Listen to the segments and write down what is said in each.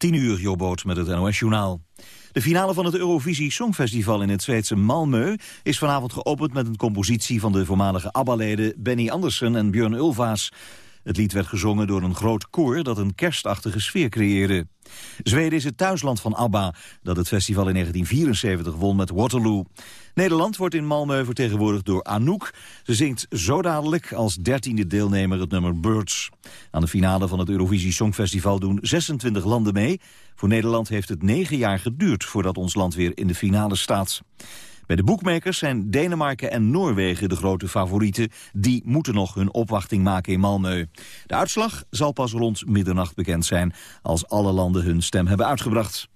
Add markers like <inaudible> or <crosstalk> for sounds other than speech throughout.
10 uur, Jobboot met het NOS-journaal. De finale van het Eurovisie Songfestival in het Zweedse Malmö... is vanavond geopend met een compositie van de voormalige ABBA-leden... Benny Andersson en Björn Ulvaas. Het lied werd gezongen door een groot koor dat een kerstachtige sfeer creëerde. Zweden is het thuisland van ABBA, dat het festival in 1974 won met Waterloo. Nederland wordt in Malmö vertegenwoordigd door Anouk. Ze zingt zo dadelijk als dertiende deelnemer het nummer Birds. Aan de finale van het Eurovisie Songfestival doen 26 landen mee. Voor Nederland heeft het negen jaar geduurd voordat ons land weer in de finale staat. Bij de boekmakers zijn Denemarken en Noorwegen de grote favorieten. Die moeten nog hun opwachting maken in Malmö. De uitslag zal pas rond middernacht bekend zijn... als alle landen hun stem hebben uitgebracht.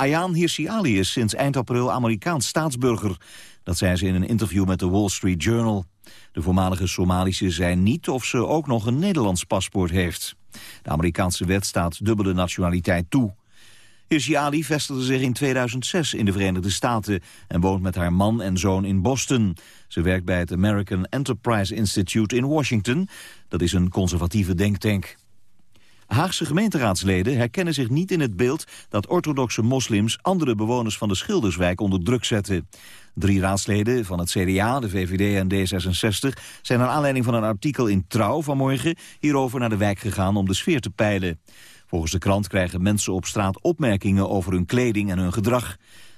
Ayaan Hirsi Ali is sinds eind april Amerikaans staatsburger. Dat zei ze in een interview met de Wall Street Journal. De voormalige Somalische zei niet of ze ook nog een Nederlands paspoort heeft. De Amerikaanse wet staat dubbele nationaliteit toe. Hirsi Ali vestigde zich in 2006 in de Verenigde Staten... en woont met haar man en zoon in Boston. Ze werkt bij het American Enterprise Institute in Washington. Dat is een conservatieve denktank. Haagse gemeenteraadsleden herkennen zich niet in het beeld dat orthodoxe moslims andere bewoners van de Schilderswijk onder druk zetten. Drie raadsleden van het CDA, de VVD en D66 zijn naar aanleiding van een artikel in Trouw vanmorgen hierover naar de wijk gegaan om de sfeer te peilen. Volgens de krant krijgen mensen op straat opmerkingen over hun kleding en hun gedrag.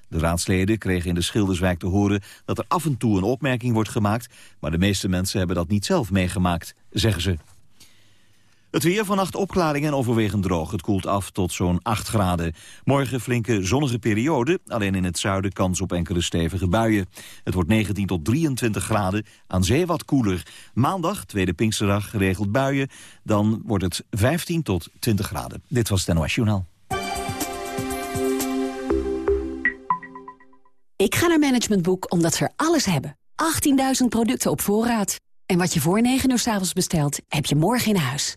De raadsleden kregen in de Schilderswijk te horen dat er af en toe een opmerking wordt gemaakt, maar de meeste mensen hebben dat niet zelf meegemaakt, zeggen ze. Het weer vannacht opklaring en overwegend droog. Het koelt af tot zo'n 8 graden. Morgen flinke zonnige periode. Alleen in het zuiden kans op enkele stevige buien. Het wordt 19 tot 23 graden. Aan zee wat koeler. Maandag, tweede Pinksterdag, geregeld buien. Dan wordt het 15 tot 20 graden. Dit was het NOS Journaal. Ik ga naar Management Boek omdat ze er alles hebben. 18.000 producten op voorraad. En wat je voor 9 uur s avonds bestelt, heb je morgen in huis.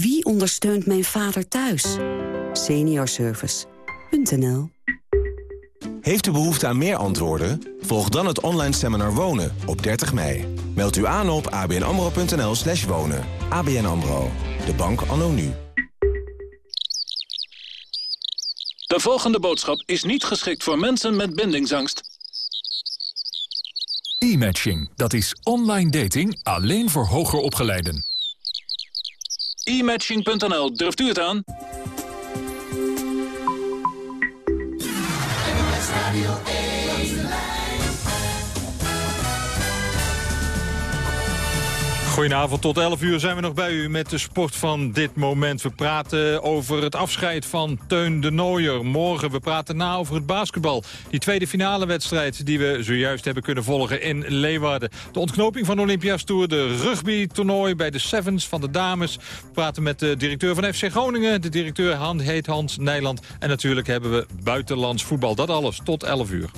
Wie ondersteunt mijn vader thuis? Seniorservice.nl Heeft u behoefte aan meer antwoorden? Volg dan het online seminar Wonen op 30 mei. Meld u aan op abnamro.nl slash wonen. ABN AMRO, de bank anno nu. De volgende boodschap is niet geschikt voor mensen met bindingsangst. E-matching, dat is online dating alleen voor hoger opgeleiden. E-matching.nl, durft u het aan? Goedenavond, tot 11 uur zijn we nog bij u met de sport van dit moment. We praten over het afscheid van Teun de Nooier. Morgen, we praten na over het basketbal. Die tweede finale wedstrijd die we zojuist hebben kunnen volgen in Leeuwarden. De ontknoping van de Olympia's Tour, de rugby-toernooi bij de Sevens van de dames. We praten met de directeur van FC Groningen. De directeur heet Hans Nijland. En natuurlijk hebben we buitenlands voetbal. Dat alles tot 11 uur.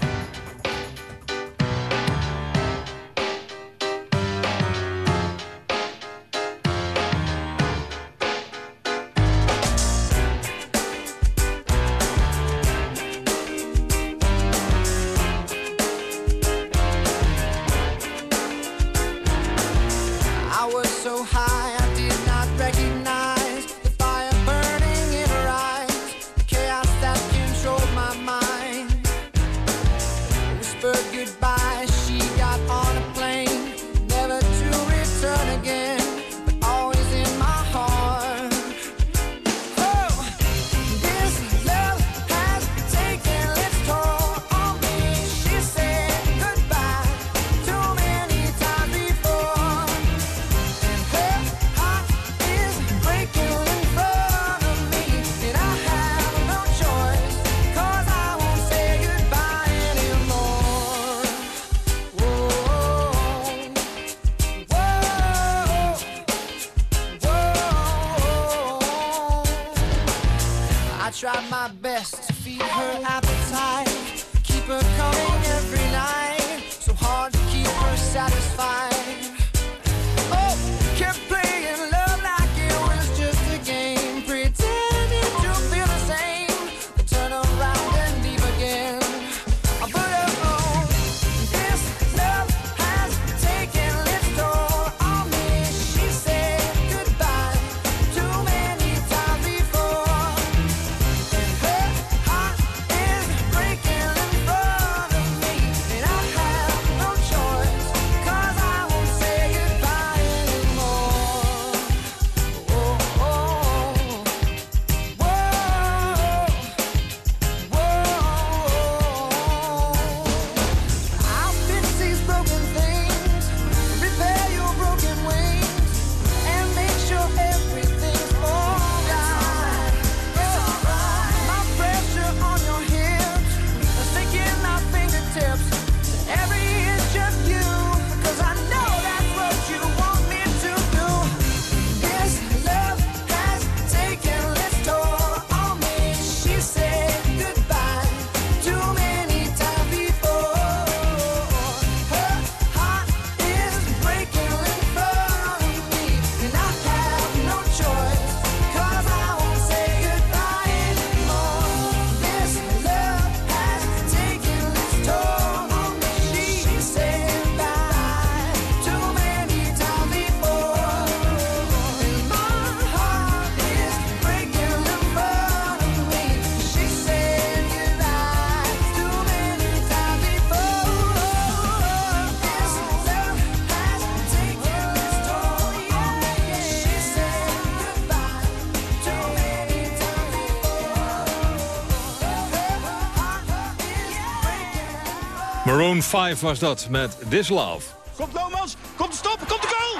Maroon 5 was dat met This Love. Komt Lomans, komt de stop, komt de goal!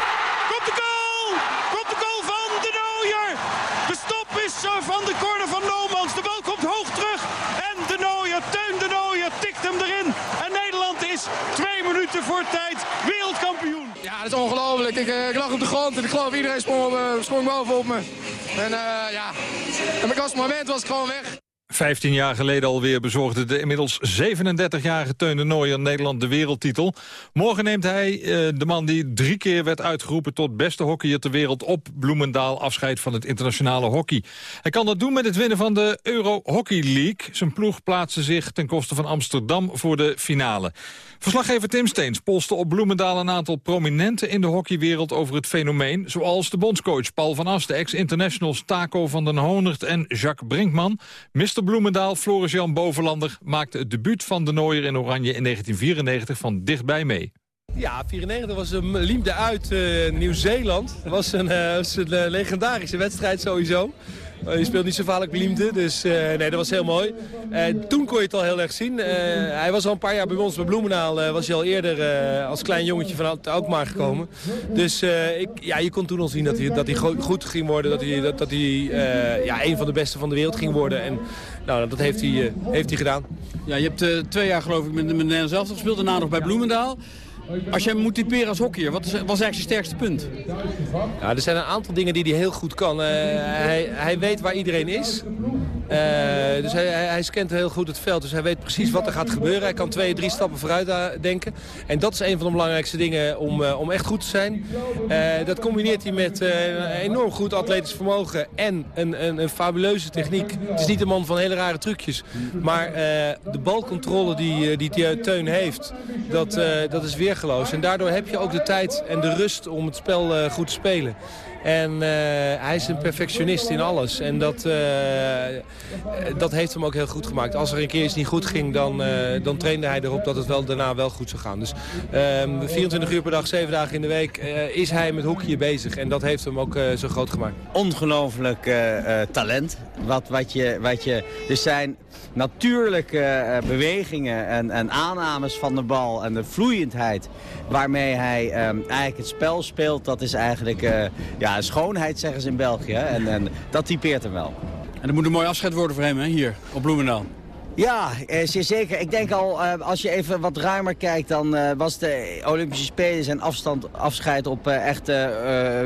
Komt de goal! Komt de goal van de Nooier! De stop is van de corner van Lomans. De bal komt hoog terug. En de Nooier, Teun de Nooier, tikt hem erin. En Nederland is twee minuten voor tijd wereldkampioen. Ja, dat is ongelooflijk. Ik, eh, ik lag op de grond en ik geloof iedereen sprong, op, eh, sprong bovenop me. En eh, ja, en mijn moment was ik gewoon weg. 15 jaar geleden alweer bezorgde de inmiddels 37-jarige Teun de Nooier Nederland de wereldtitel. Morgen neemt hij, eh, de man die drie keer werd uitgeroepen tot beste hockeyer ter wereld op Bloemendaal, afscheid van het internationale hockey. Hij kan dat doen met het winnen van de Euro Hockey League. Zijn ploeg plaatste zich ten koste van Amsterdam voor de finale. Verslaggever Tim Steens polste op Bloemendaal een aantal prominenten in de hockeywereld over het fenomeen. Zoals de bondscoach Paul van As, de ex-internationals Taco van den Honert en Jacques Brinkman. Mr. Bloemendaal, Floris-Jan Bovenlander, maakte het debuut van de Nooier in Oranje in 1994 van dichtbij mee. Ja, 94 was een liefde uit eh, Nieuw-Zeeland. Dat was een, eh, een eh, legendarische wedstrijd sowieso. Eh, je speelt niet zo vaak liemde, dus eh, nee, dat was heel mooi. En toen kon je het al heel erg zien. Eh, hij was al een paar jaar bij ons bij Bloemendaal. eh, was hij al eerder eh, als klein jongetje van Alkmaar gekomen. Dus eh, ik, ja, je kon toen al zien dat hij, dat hij go- goed ging worden. Dat hij, dat, dat hij eh, ja, een van de beste van de wereld ging worden. En nou, dat heeft hij, eh, heeft hij gedaan. Ja, je hebt eh, twee jaar geloof ik met, met Nederland zelf gespeeld, daarna nog bij Bloemendaal. Als je hem moet typeren als hockeyer, wat is, eigenlijk zijn sterkste punt? Ja, er zijn een aantal dingen die hij heel goed kan. Eh, hij, hij weet waar iedereen is. Eh, dus hij, hij, scant heel goed het veld. Dus hij weet precies wat er gaat gebeuren. Hij kan twee, drie stappen vooruit eh, denken. En dat is een van de belangrijkste dingen om, om echt goed te zijn. Dat combineert hij met een enorm goed atletisch vermogen en een, een, een fabuleuze techniek. Het is niet een man van hele rare trucjes. Maar de balcontrole die, die Teun heeft, dat, dat is En daardoor heb je ook de tijd en de rust om het spel eh, goed te spelen. En eh, hij is een perfectionist in alles. En dat, eh, dat heeft hem ook heel goed gemaakt. Als er een keer iets niet goed ging, dan, eh, dan trainde hij erop dat het wel, daarna wel goed zou gaan. Dus ehm, 24 uur per dag, 7 dagen in de week is hij met hockey bezig. En dat heeft hem ook zo groot gemaakt. ongelooflijk talent. Wat, wat je, wat je, dus zijn natuurlijke bewegingen en, en aannames van de bal en de vloeiendheid waarmee hij ehm, eigenlijk het spel speelt, dat is eigenlijk eh, schoonheid zeggen ze in België. En, en dat typeert hem wel. En dat moet een mooi afscheid worden voor hem, hè, hier op Bloemendaal. Ja, eh, zeer zeker. Ik denk al, eh, als je even wat ruimer kijkt, dan eh, was de Olympische Spelen zijn afstand, afscheid op echt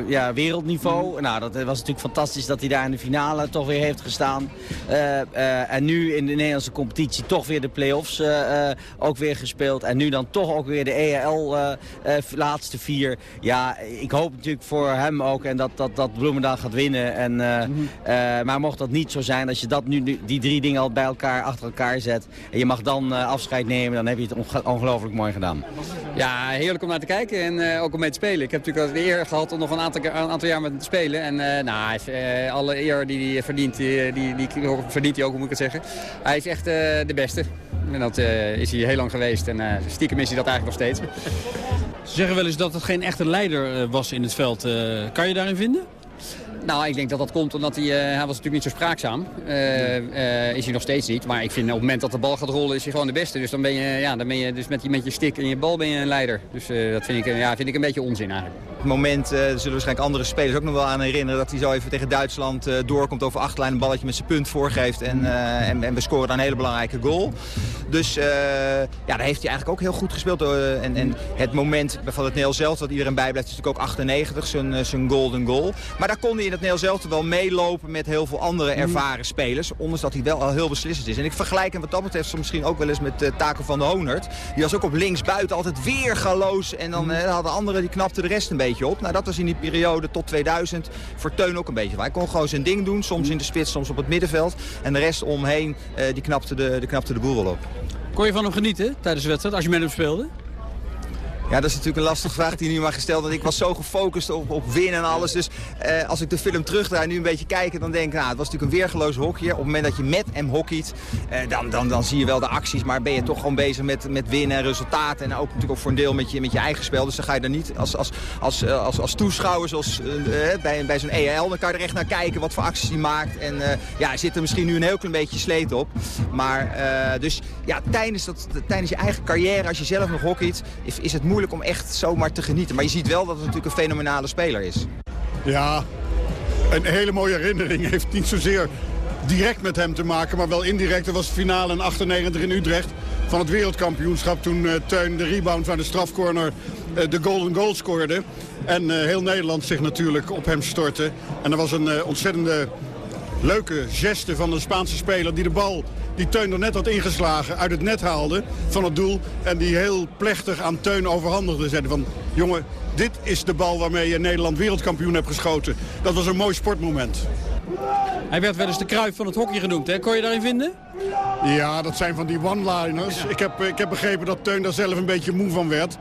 ja, wereldniveau. Nou, dat was natuurlijk fantastisch dat hij daar in de finale toch weer heeft gestaan. En nu in de Nederlandse competitie toch weer de play-offs ook weer gespeeld. En nu dan toch ook weer de EAL laatste vier. Ja, ik hoop natuurlijk voor hem ook en dat, dat, dat Bloemendaal gaat winnen. En, eh, maar mocht dat niet zo zijn, als je dat nu, nu- die drie dingen al bij elkaar, achter elkaar zet... en je mag dan eh, afscheid nemen, dan heb je het onge- ongelooflijk mooi gedaan. Ja, heerlijk om naar te kijken en eh, ook om mee te spelen. Ik heb natuurlijk al de eer gehad om nog een aantal, een aantal jaar met hem te spelen. En eh, nou, hij eh, alle eer die hij verdient, die, die, die verdient hij ook, moet ik het zeggen. Hij is echt eh, de beste. En dat eh, is hij heel lang geweest en eh, stiekem is hij dat eigenlijk nog steeds. Ze zeggen wel eens dat het geen echte leider eh, was in het veld. Eh, kan je daarin vinden? Nou, ik denk dat dat komt omdat hij, eh, hij was natuurlijk niet zo spraakzaam. Eh, eh, is hij nog steeds niet. Maar ik vind op het moment dat de bal gaat rollen is hij gewoon de beste. Dus dan ben je, ja, dan ben je dus met, die, met je stick en je bal ben je een leider. Dus dat vind ik, ja, vind ik een beetje onzin eigenlijk. Het moment zullen waarschijnlijk andere spelers ook nog wel aan herinneren... dat hij zo even tegen Duitsland doorkomt over achterlijn... een balletje met zijn punt voorgeeft en, en, en we scoren dan een hele belangrijke goal. Dus ja, daar heeft hij eigenlijk ook heel goed gespeeld. en, en het moment van het Nederlands zelf dat iedereen bijblijft... is natuurlijk ook 98, zijn, zijn golden goal. Maar daar kon hij het Nederlands zelf wel meelopen met heel veel andere ervaren spelers. Ondanks dat hij wel al heel beslissend is. En ik vergelijk hem wat dat betreft soms misschien ook wel eens met eh Taco van de Honert. Die was ook op links buiten altijd weer galoos. En dan eh, hadden anderen die knapten de rest een beetje op. Nou, dat was in die periode tot 2000 voor Teun ook een beetje. Hij kon gewoon zijn ding doen. Soms in de spits, soms op het middenveld. En de rest omheen, eh, die, knapte de, die knapte de boel wel op. Kon je van hem genieten tijdens de wedstrijd als je met hem speelde? Ja, dat is natuurlijk een lastige vraag die nu maar gesteld. Want ik was zo gefocust op, op winnen en alles. Dus eh, als ik de film terugdraai nu een beetje kijken, dan denk ik... Nou, het was natuurlijk een weergeloos hockeyer. Op het moment dat je met hem hockeyt, eh, dan, dan, dan zie je wel de acties. Maar ben je toch gewoon bezig met, met winnen en resultaten. En ook natuurlijk ook voor een deel met je, met je eigen spel. Dus dan ga je er niet als, als, als, eh, als, als toeschouwer, zoals eh, eh, bij, bij zo'n EL... dan kan je er echt naar kijken wat voor acties hij maakt. En ja, er zit er misschien nu een heel klein beetje sleet op. Maar dus ja, tijdens, dat, tijdens je eigen carrière, als je zelf nog hockeyt... is het moeilijk om echt zomaar te genieten. Maar je ziet wel dat het natuurlijk een fenomenale speler is. Ja, een hele mooie herinnering <laughs> heeft niet zozeer direct met hem te maken, maar wel indirect. Er was de finale in 98 in Utrecht van het wereldkampioenschap. Toen eh, Teun de rebound van de strafcorner eh, de golden goal scoorde. En eh, heel Nederland zich natuurlijk op hem stortte. En er was een ontzettende leuke geste van een Spaanse speler die de bal die Teun er net had ingeslagen uit het net haalde van het doel. En die heel plechtig aan Teun overhandigde. Zeiden van, jongen, dit is de bal waarmee je Nederland wereldkampioen hebt geschoten. Dat was een mooi sportmoment. Hij werd wel eens de kruif van het hockey genoemd. Hè? Kon je daarin vinden? Ja, dat zijn van die one-liners. Ik, heb, ik heb begrepen dat Teun daar zelf een beetje moe van werd.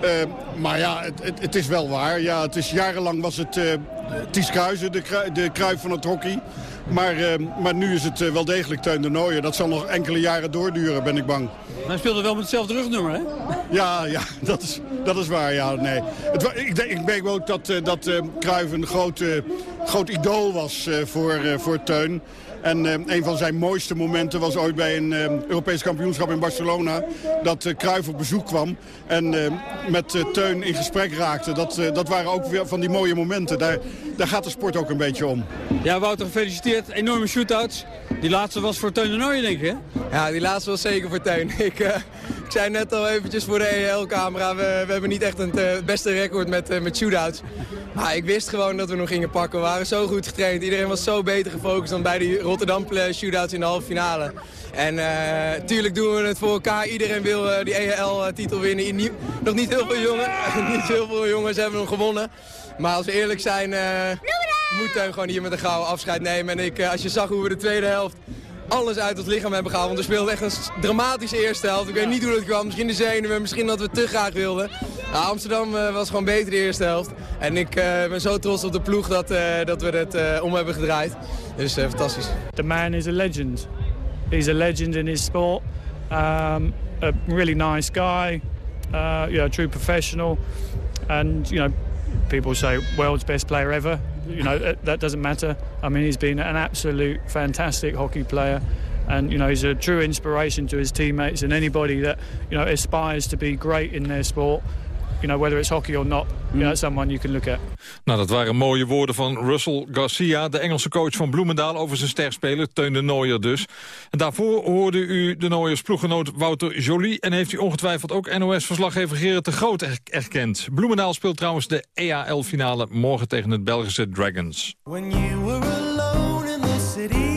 Eh, maar ja, het, het, het is wel waar. Ja, het is, jarenlang was het uh, Ties Kruijzen, de, de kruif van het hockey. Maar, eh, maar nu is het eh, wel degelijk Teun de Nooijer. Dat zal nog enkele jaren doorduren, ben ik bang. Hij speelde wel met hetzelfde rugnummer, hè? Ja, ja <laughs> dat, is, dat is waar. Ja, nee. Het, ik, denk- ik ook dat, eh, dat Cruijff een groot, eh, groot idool was eh, voor, eh, voor Teun. En eh, een van zijn mooiste momenten was ooit bij een eh, Europees kampioenschap in Barcelona. Dat eh Cruijff op bezoek kwam en met eh, Teun in gesprek raakte. Dat, eh, dat waren ook weer van die mooie momenten. Daar, daar gaat de sport ook een beetje om. Ja, Wouter, gefeliciteerd. Enorme shootouts. Die laatste was voor Teun de Nooijen, denk ik, hè? Ja, die laatste was zeker voor Teun. <laughs> Ik, eh, ik zei net al eventjes voor de EL-camera, we, we hebben niet echt een, eh, het beste record met, eh, met shootouts. Maar ik wist gewoon dat we nog gingen pakken. We waren zo goed getraind. Iedereen was zo beter gefocust dan bij die Rotterdam eh, shootouts in de halve finale. En eh tuurlijk doen we het voor elkaar. Iedereen wil eh, die EL-titel winnen. Nie- nog niet heel veel jongens, <laughs> niet heel veel jongens hebben hem gewonnen. Maar als we eerlijk zijn, eh moet Teun gewoon hier met een gouden afscheid nemen. En ik, eh, als je zag hoe we de tweede helft alles uit ons lichaam hebben gehaald. Want we speelden echt een dramatische eerste helft. Ik weet niet hoe dat kwam. Misschien de zenuwen, misschien dat we te graag wilden. Ja, Amsterdam eh, was gewoon beter de eerste helft. En ik eh, ben zo trots op de ploeg dat, eh, dat we het eh, om hebben gedraaid. Dus eh, fantastisch. The man is a legend. He's a legend in his sport. Um, a really nice guy. Uh, you know, true professional. And you know, people say world's best player ever. You know that, doesn't matter. I mean, he's been an absolute fantastic hockey player. And you know he's a true inspiration to his teammates and anybody that you know aspires to be great in their sport. You know, whether it's hockey or not, yeah, that's someone you can look at. Nou, dat waren mooie woorden van Russell Garcia, de Engelse coach van Bloemendaal... over zijn sterspeler, Teun de Nooier dus. En daarvoor hoorde u de Nooiers ploeggenoot Wouter Joly... en heeft u ongetwijfeld ook NOS-verslaggever Gerrit de Groot er- erkend. Bloemendaal speelt trouwens de EAL-finale morgen tegen het Belgische Dragons. When you were alone in the city,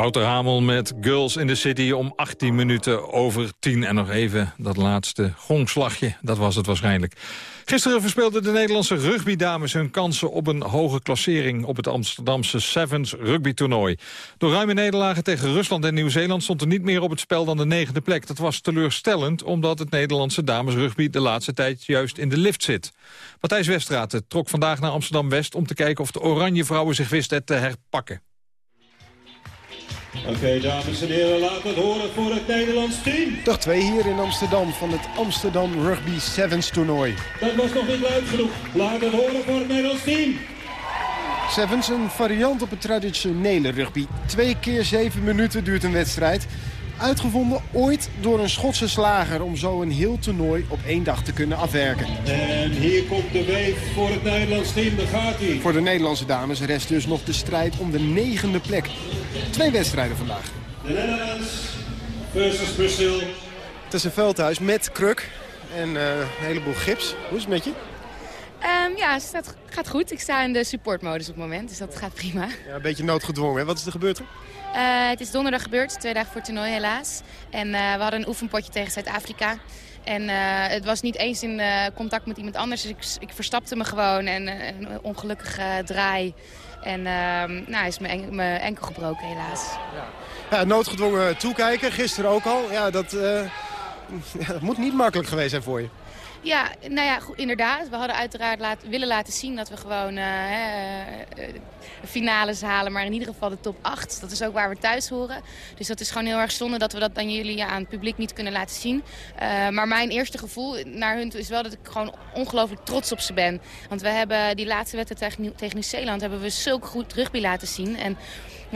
Wouter Hamel met Girls in the City om 18 minuten over 10. En nog even dat laatste gongslagje, dat was het waarschijnlijk. Gisteren verspeelden de Nederlandse rugbydames hun kansen op een hoge klassering op het Amsterdamse Sevens rugbytoernooi. Door ruime nederlagen tegen Rusland en Nieuw-Zeeland stond er niet meer op het spel dan de negende plek. Dat was teleurstellend, omdat het Nederlandse damesrugby de laatste tijd juist in de lift zit. Matthijs Westraat trok vandaag naar Amsterdam-West om te kijken of de Oranje Vrouwen zich wisten te herpakken. Oké, dames en heren, laat het horen voor het Nederlands team. Dag 2 hier in Amsterdam van het Amsterdam Rugby Sevens toernooi. Dat was nog niet luid genoeg. Laat het horen voor het Nederlands team. Sevens, een variant op het traditionele rugby. Twee keer zeven minuten duurt een wedstrijd. Uitgevonden ooit door een Schotse slager om zo een heel toernooi op één dag te kunnen afwerken. En hier komt de weef voor het Nederlands team. Daar gaat hij. Voor de Nederlandse dames rest dus nog de strijd om de negende plek. Twee wedstrijden vandaag. De Netherlands versus Brazil. Het is een veldhuis met kruk en eh, een heleboel gips. Hoe is het met je? Ehm, ja, het staat, gaat goed. Ik sta in de supportmodus op het moment, dus dat gaat prima. Ja, een beetje noodgedwongen. Hè? Wat is er gebeurd? er? Eh, het is donderdag gebeurd, twee dagen voor het toernooi helaas. En eh, we hadden een oefenpotje tegen Zuid-Afrika. En eh, het was niet eens in contact met iemand anders. Dus ik, ik verstapte me gewoon en een ongelukkige draai. En ehm nou, is mijn, en- mijn enkel gebroken helaas. Ja, noodgedwongen toekijken, gisteren ook al. Ja, dat, <laughs> ja, dat moet niet makkelijk geweest zijn voor je. Ja, nou ja, goed, inderdaad. We hadden uiteraard willen laten zien dat we gewoon eh, finales halen. Maar in ieder geval de top 8. Dat is ook waar we thuis horen. Dus dat is gewoon heel erg zonde dat we dat aan jullie, aan het publiek niet kunnen laten zien. Maar mijn eerste gevoel naar hun toe is wel dat ik gewoon ongelooflijk trots op ze ben. Want we hebben die laatste wedstrijd tegen, Nieuw- Nieuw-Zeeland hebben we zulk goed rugby laten zien. En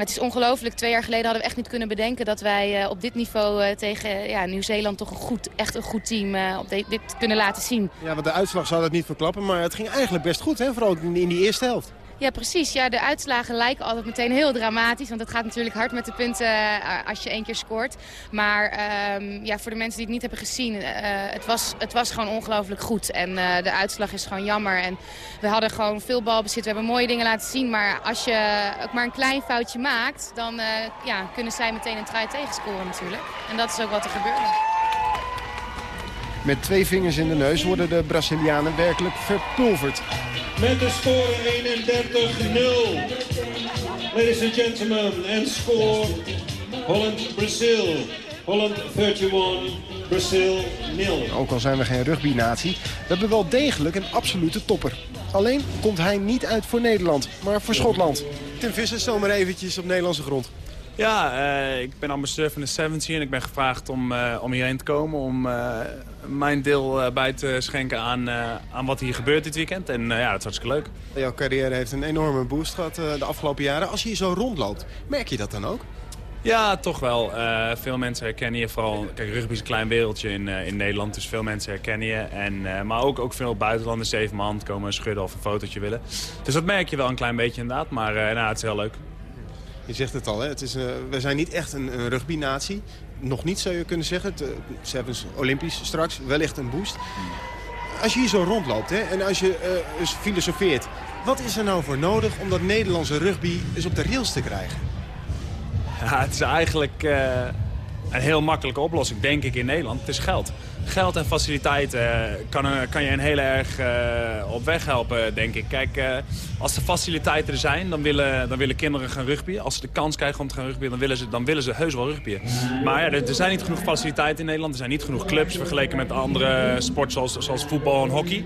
het is ongelooflijk. Twee jaar geleden hadden we echt niet kunnen bedenken dat wij eh, op dit niveau eh, tegen ja, Nieuw-Zeeland toch een goed, echt een goed team eh, op dit kunnen laten zien. Ja, want de uitslag zou dat niet verklappen, maar het ging eigenlijk best goed, hè? vooral in die eerste helft. Ja, precies. Ja, de uitslagen lijken altijd meteen heel dramatisch. Want het gaat natuurlijk hard met de punten eh, als je één keer scoort. Maar ehm, ja, voor de mensen die het niet hebben gezien, eh, het, was, het was gewoon ongelooflijk goed. En eh, de uitslag is gewoon jammer. En we hadden gewoon veel balbezit. We hebben mooie dingen laten zien. Maar als je ook maar een klein foutje maakt, dan ja, kunnen zij meteen een trui tegenscoren natuurlijk. En dat is ook wat er gebeurde. Met twee vingers in de neus worden de Brazilianen werkelijk verpulverd. Met de score 31-0. Ladies and gentlemen, and score Holland-Brazil. Holland 31, Brazil 0. Ook al zijn we geen rugby-natie, we hebben wel degelijk een absolute topper. Alleen komt hij niet uit voor Nederland, maar voor Schotland. Tim Visser, zomaar eventjes op Nederlandse grond. Ja, eh, ik ben ambassadeur van de Sevens hier en ik ben gevraagd om, eh, om hierheen te komen. Om eh, mijn deel bij te schenken aan, aan wat hier gebeurt dit weekend. En ja, dat is hartstikke leuk. Jouw carrière heeft een enorme boost gehad eh, de afgelopen jaren. Als je hier zo rondloopt, merk je dat dan ook? Ja, toch wel. Veel mensen herkennen je vooral... Kijk, rugby is een klein wereldje in, in Nederland, dus veel mensen herkennen je. En, maar ook, ook veel buitenlanders even mijn hand komen schudden of een fotootje willen. Dus dat merk je wel een klein beetje inderdaad, maar nou, het is heel leuk. Je zegt het al, hè? Het is, eh, we zijn niet echt een, een rugby-natie. Nog niet zou je kunnen zeggen. Het, eh, Sevens Olympisch straks, wellicht een boost. Als je hier zo rondloopt hè, en als je eh, filosofeert... wat is er nou voor nodig om dat Nederlandse rugby eens op de rails te krijgen? Ja, het is eigenlijk een heel makkelijke oplossing, denk ik, in Nederland. Het is geld. Geld en faciliteiten eh, kan, er- kan je een heel erg eh, op weg helpen, denk ik. Kijk, eh, als de faciliteiten er zijn, dan willen, dan willen kinderen gaan rugbyen. Als ze de kans krijgen om te gaan rugbyen, dan willen ze, dan willen ze heus wel rugbyen. Maar ja, er, er zijn niet genoeg faciliteiten in Nederland. Er zijn niet genoeg clubs vergeleken met andere sporten zoals, zoals voetbal en hockey.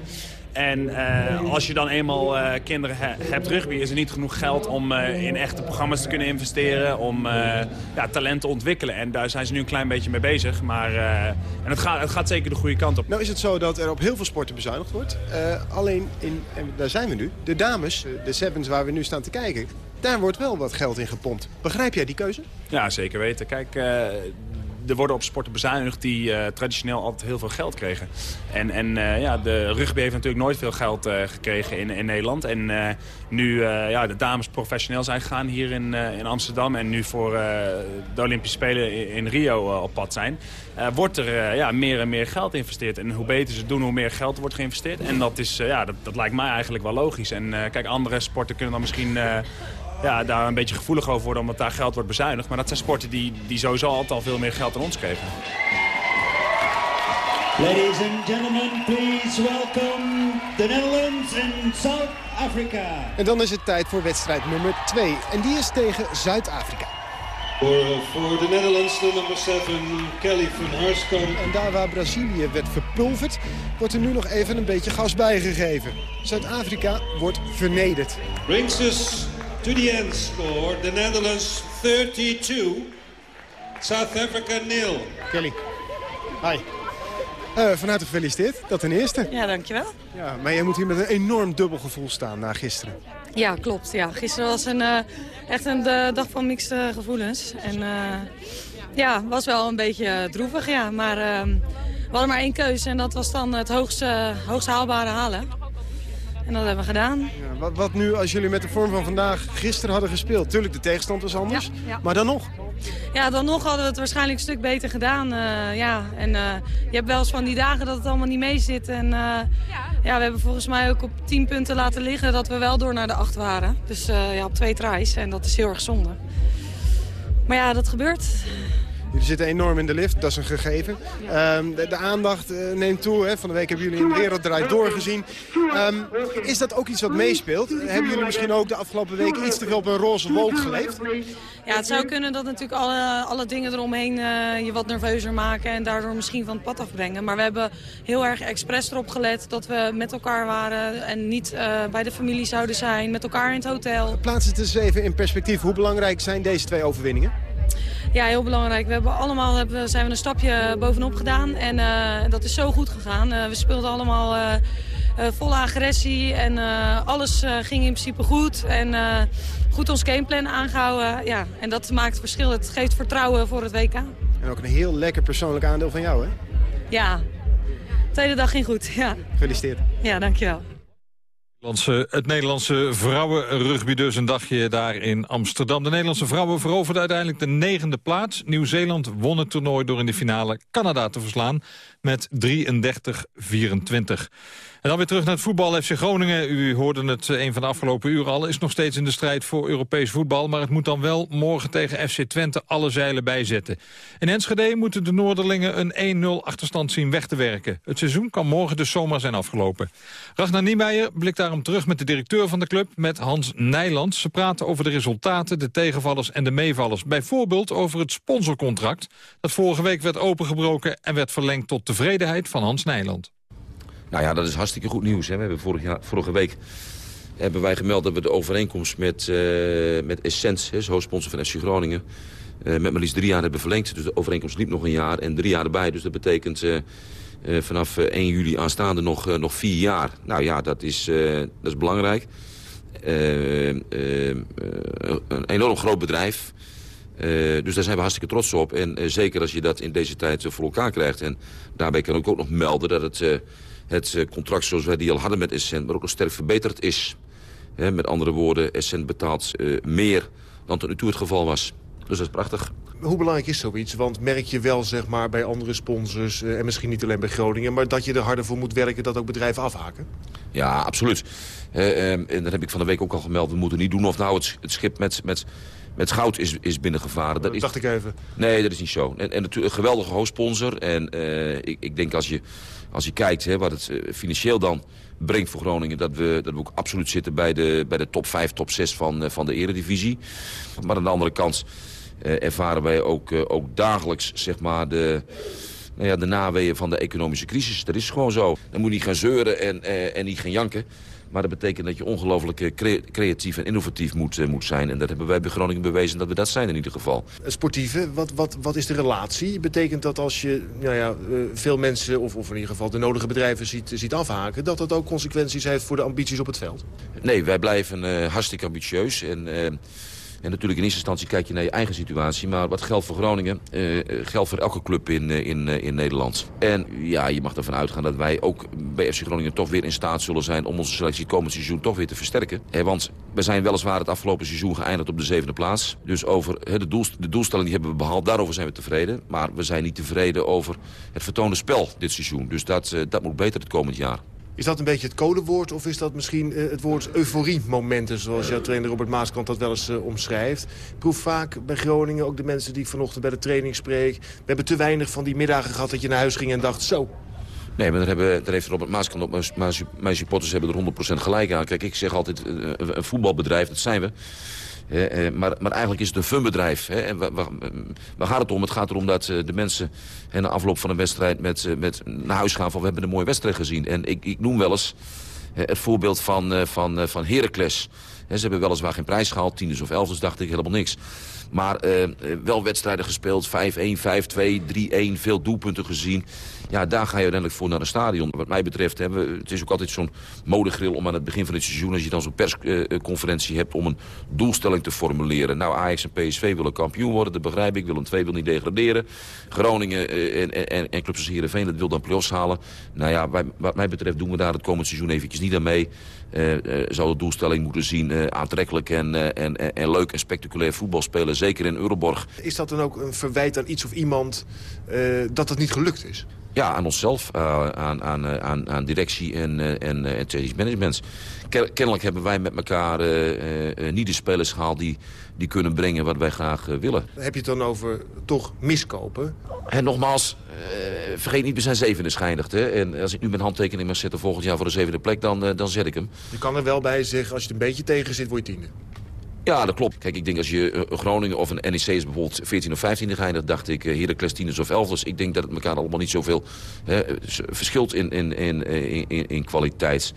En eh, als je dan eenmaal eh, kinderen he- hebt rugby, is er niet genoeg geld om eh, in echte programma's te kunnen investeren, om ja, talent te ontwikkelen. En daar zijn ze nu een klein beetje mee bezig. Maar en het, gaat, het gaat zeker de goede kant op. Nou is het zo dat er op heel veel sporten bezuinigd wordt. Alleen, in, en daar zijn we nu, de dames, de Sevens waar we nu staan te kijken... daar wordt wel wat geld in gepompt. Begrijp jij die keuze? Ja, zeker weten. Kijk, er worden op sporten bezuinigd die eh, traditioneel altijd heel veel geld kregen. En, en eh, ja, de rugby heeft natuurlijk nooit veel geld eh, gekregen in, in Nederland. En nu ja, de dames professioneel zijn gegaan hier in, in Amsterdam... en nu voor de Olympische Spelen in, Rio op pad zijn... wordt er ja, meer en meer geld geïnvesteerd. En hoe beter ze doen, hoe meer geld wordt geïnvesteerd. En dat, is, ja, dat, dat lijkt mij eigenlijk wel logisch. En kijk, andere sporten kunnen dan misschien... eh, ja, daar een beetje gevoelig over worden omdat daar geld wordt bezuinigd. Maar dat zijn sporten die, die sowieso altijd al veel meer geld aan ons geven. Ladies and gentlemen, please welcome the Netherlands and South Africa. En dan is het tijd voor wedstrijd nummer 2. En die is tegen Zuid-Afrika. Voor, voor de Netherlands, de nummer 7, Kelly van Harskamp. En daar waar Brazilië werd verpulverd, wordt er nu nog even een beetje gas bijgegeven. Zuid-Afrika wordt vernederd. Brings us to the end score. The Netherlands 32, South Africa 0. Kelly. Hi. Eh, van harte gefeliciteerd, dat ten eerste. Ja, dankjewel. Ja, maar jij moet hier met een enorm dubbel gevoel staan na gisteren. Ja, klopt. Ja. Gisteren was een, eh, echt een eh, dag van mixed gevoelens. En eh, ja, was wel een beetje droevig, ja. Maar eh, we hadden maar één keuze en dat was dan het hoogste, hoogst haalbare halen. En dat hebben we gedaan. Ja, wat, wat nu als jullie met de vorm van vandaag gisteren hadden gespeeld? Tuurlijk, de tegenstand was anders, Ja, ja. maar dan nog. Ja, dan nog hadden we het waarschijnlijk een stuk beter gedaan. eh, ja. En eh, je hebt wel eens van die dagen dat het allemaal niet mee zit. En eh, ja, we hebben volgens mij ook op 10 punten laten liggen dat we wel door naar de 8 waren. Dus ja, op twee tries. En dat is heel erg zonde. Maar ja, dat gebeurt. Jullie zitten enorm in de lift, dat is een gegeven. Ehm, de, de aandacht eh, neemt toe. Hè. Van de week hebben jullie in de Wereld Draait doorgezien. Ehm, is dat ook iets wat meespeelt? Hebben jullie misschien ook de afgelopen week iets te veel op een roze wolk geleefd? Ja, het zou kunnen dat natuurlijk alle, alle dingen eromheen eh, je wat nerveuzer maken... en daardoor misschien van het pad afbrengen. Maar we hebben heel erg expres erop gelet dat we met elkaar waren... en niet eh, bij de familie zouden zijn, met elkaar in het hotel. Plaats het eens even in perspectief. Hoe belangrijk zijn deze twee overwinningen? Ja, heel belangrijk. We hebben allemaal hebben, zijn we een stapje bovenop gedaan. En eh, dat is zo goed gegaan. Eh, we speelden allemaal eh, eh, volle agressie. En eh, alles eh, ging in principe goed. En eh, goed ons gameplan aangehouden. Ja, en dat maakt het verschil. Het geeft vertrouwen voor het WK. En ook een heel lekker persoonlijk aandeel van jou, hè? Ja, tweede dag ging goed. Ja, Gefeliciteerd. ja dankjewel. Het Nederlandse vrouwenrugby dus een dagje daar in Amsterdam. De Nederlandse vrouwen veroverden uiteindelijk de negende plaats. Nieuw-Zeeland won het toernooi door in de finale Canada te verslaan met 33-24. En dan weer terug naar het voetbal. FC Groningen, u hoorde het eh, een van de afgelopen uren al... is nog steeds in de strijd voor Europees voetbal... maar het moet dan wel morgen tegen FC Twente alle zeilen bijzetten. In Enschede moeten de Noorderlingen een 1-0 achterstand zien weg te werken. Het seizoen kan morgen dus zomaar zijn afgelopen. Ragnar Niemeyer blikt daarom terug met de directeur van de club... met Hans Nijland. Ze praten over de resultaten, de tegenvallers en de meevallers. Bijvoorbeeld over het sponsorcontract... dat vorige week werd opengebroken en werd verlengd tot tevredenheid van Hans Nijland. Nou ja, dat is hartstikke goed nieuws. Hè. We hebben vorig jaar, vorige week hebben wij gemeld dat we de overeenkomst met, eh met Essence, hoofdsponsor van FC Groningen, eh, met maar liefst drie jaar hebben verlengd. Dus de overeenkomst liep nog een jaar en drie jaar erbij. Dus dat betekent eh, vanaf eh, 1 juli aanstaande nog, nog vier jaar. Nou ja, dat is, dat is belangrijk. Een enorm groot bedrijf. Eh, dus daar zijn we hartstikke trots op. En eh, zeker als je dat in deze tijd eh, voor elkaar krijgt. En daarbij kan ik ook nog melden dat het, het contract zoals wij die al hadden met Essent... maar ook nog sterk verbeterd is. Hè, met andere woorden, Essent betaalt meer dan tot nu toe het geval was. Dus dat is prachtig. Hoe belangrijk is zoiets? Want merk je wel zeg maar, bij andere sponsors, en misschien niet alleen bij Groningen... maar dat je er harder voor moet werken dat ook bedrijven afhaken? Ja, absoluut. Eh, ehm, en dat heb ik van de week ook al gemeld. We moeten niet doen of nou het, het schip met, met, met goud is, is binnengevaren. Dat is, dacht ik even. Nee, dat is niet zo. En, en natuurlijk een geweldige hoofdsponsor. En eh, ik, ik denk als je, als je kijkt hè, wat het eh, financieel dan brengt voor Groningen... dat we, dat we ook absoluut zitten bij de, bij de top 5, top 6 van, eh, van de eredivisie. Maar aan de andere kant ervaren wij ook, ook dagelijks zeg maar, de, nou ja, de naweeën van de economische crisis. Dat is gewoon zo. Dan moet je niet gaan zeuren en, eh, en niet gaan janken. Maar dat betekent dat je ongelooflijk eh, cre- creatief en innovatief moet, eh, moet zijn. En dat hebben wij bij Groningen bewezen dat we dat zijn in ieder geval. Het sportieve, wat, wat, wat is de relatie? Betekent dat als je nou ja, eh, veel mensen, of, of in ieder geval de nodige bedrijven ziet, ziet afhaken... dat dat ook consequenties heeft voor de ambities op het veld? Nee, wij blijven eh, hartstikke ambitieus. En, eh, en natuurlijk in eerste instantie kijk je naar je eigen situatie. Maar wat geldt voor Groningen, eh, geldt voor elke club in, eh, in, eh, in Nederland. En ja, je mag ervan uitgaan dat wij ook bij FC Groningen toch weer in staat zullen zijn... om onze selectie komend seizoen toch weer te versterken. Want we zijn weliswaar het afgelopen seizoen geëindigd op de zevende plaats. Dus over de, doelst- de doelstelling die hebben we behaald, daarover zijn we tevreden. Maar we zijn niet tevreden over het vertoonde spel dit seizoen. Dus dat, dat moet beter het komend jaar. Is dat een beetje het codewoord of is dat misschien eh, het woord euforie-momenten... zoals jouw trainer Robert Maaskant dat wel eens eh, omschrijft? Ik proef vaak bij Groningen, ook de mensen die ik vanochtend bij de training spreek... we hebben te weinig van die middagen gehad dat je naar huis ging en dacht... zo, Nee, maar daar, hebben, daar heeft Robert Maaskant op. Mijn, supporters hebben er 100% gelijk aan. Kijk, ik zeg altijd eh, een voetbalbedrijf, dat zijn we. Eh, maar, maar eigenlijk is het een funbedrijf. Waar, gaat het om? Het gaat erom dat eh, de mensen hè, na afloop van een wedstrijd met, eh, met naar huis gaan van we hebben een mooie wedstrijd gezien. En ik, ik noem wel eens het voorbeeld van, van, van Heracles. Ze hebben weliswaar geen prijs gehaald, tieners of elfers dacht ik helemaal niks. Maar eh, wel wedstrijden gespeeld, 5-1, 5-2, 3-1, veel doelpunten gezien. Ja, daar ga je uiteindelijk voor naar een stadion. Wat mij betreft, hè, we, het is ook altijd zo'n modegril om aan het begin van het seizoen... als je dan zo'n persconferentie hebt om een doelstelling te formuleren. Nou, Ajax en PSV willen kampioen worden, dat begrijp ik. Willem II wil niet degraderen. Groningen eh, en, en, en clubs als Heerenveen, dat wil dan play-offs halen. Nou ja, wat mij betreft doen we daar het komend seizoen eventjes niet aan mee. Eh, eh, zou de doelstelling moeten zien aantrekkelijk en, en, en, en leuk en spectaculair voetbal spelen. Zeker in Euroborg. is dat dan ook een verwijt aan iets of iemand dat het niet gelukt is? Ja, aan onszelf, uh, aan, aan, aan, aan directie en, uh, en, uh, en technisch management. Ken, kennelijk hebben wij met elkaar niet de spelers gehaald die, die kunnen brengen wat wij graag willen. Heb je het dan over toch miskopen? En nogmaals, vergeet niet, we zijn zevende schijnigd. Hè? En als ik nu mijn handtekening mag zetten volgend jaar voor de zevende plek, dan, dan zet ik hem. Je kan er wel bij zeggen, als je het een beetje tegen zit, word je tiende. Ja, dat klopt. Kijk, ik denk als je uh, Groningen of een NEC is bijvoorbeeld 14 of 15 geëindigd, dacht ik uh, Heracles 10 of 11. Dus ik denk dat het elkaar allemaal niet zoveel hè, verschilt in, in, in, in, in kwaliteit.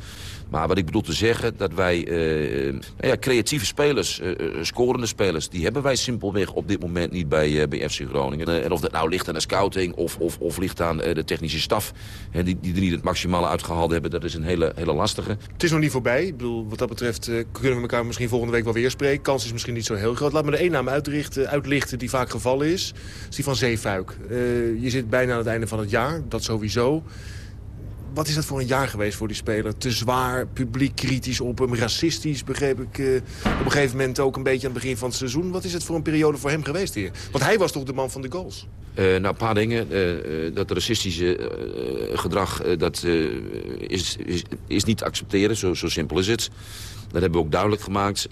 Maar wat ik bedoel te zeggen, dat wij uh, nou ja, creatieve spelers, uh, scorende spelers... die hebben wij simpelweg op dit moment niet bij, bij FC Groningen. en of dat nou ligt aan de scouting of, of, of ligt aan de technische staf... Die, die er niet het maximale uitgehaald hebben, dat is een hele, hele lastige. Het is nog niet voorbij. Ik bedoel, wat dat betreft kunnen we elkaar misschien volgende week wel weer spreken. Kans is misschien niet zo heel groot. Laat me de één naam uitrichten, uitlichten die vaak gevallen is. Is die van Zeefuik. je zit bijna aan het einde van het jaar, dat sowieso wat is dat voor een jaar geweest voor die speler? Te zwaar, publiek kritisch op hem, racistisch, begreep ik uh, op een gegeven moment ook een beetje aan het begin van het seizoen. Wat is het voor een periode voor hem geweest hier? Want hij was toch de man van de goals? Uh, nou, een paar dingen. Uh, dat racistische gedrag, dat is, is, is, niet te accepteren. Zo, zo simpel is het. Dat hebben we ook duidelijk gemaakt.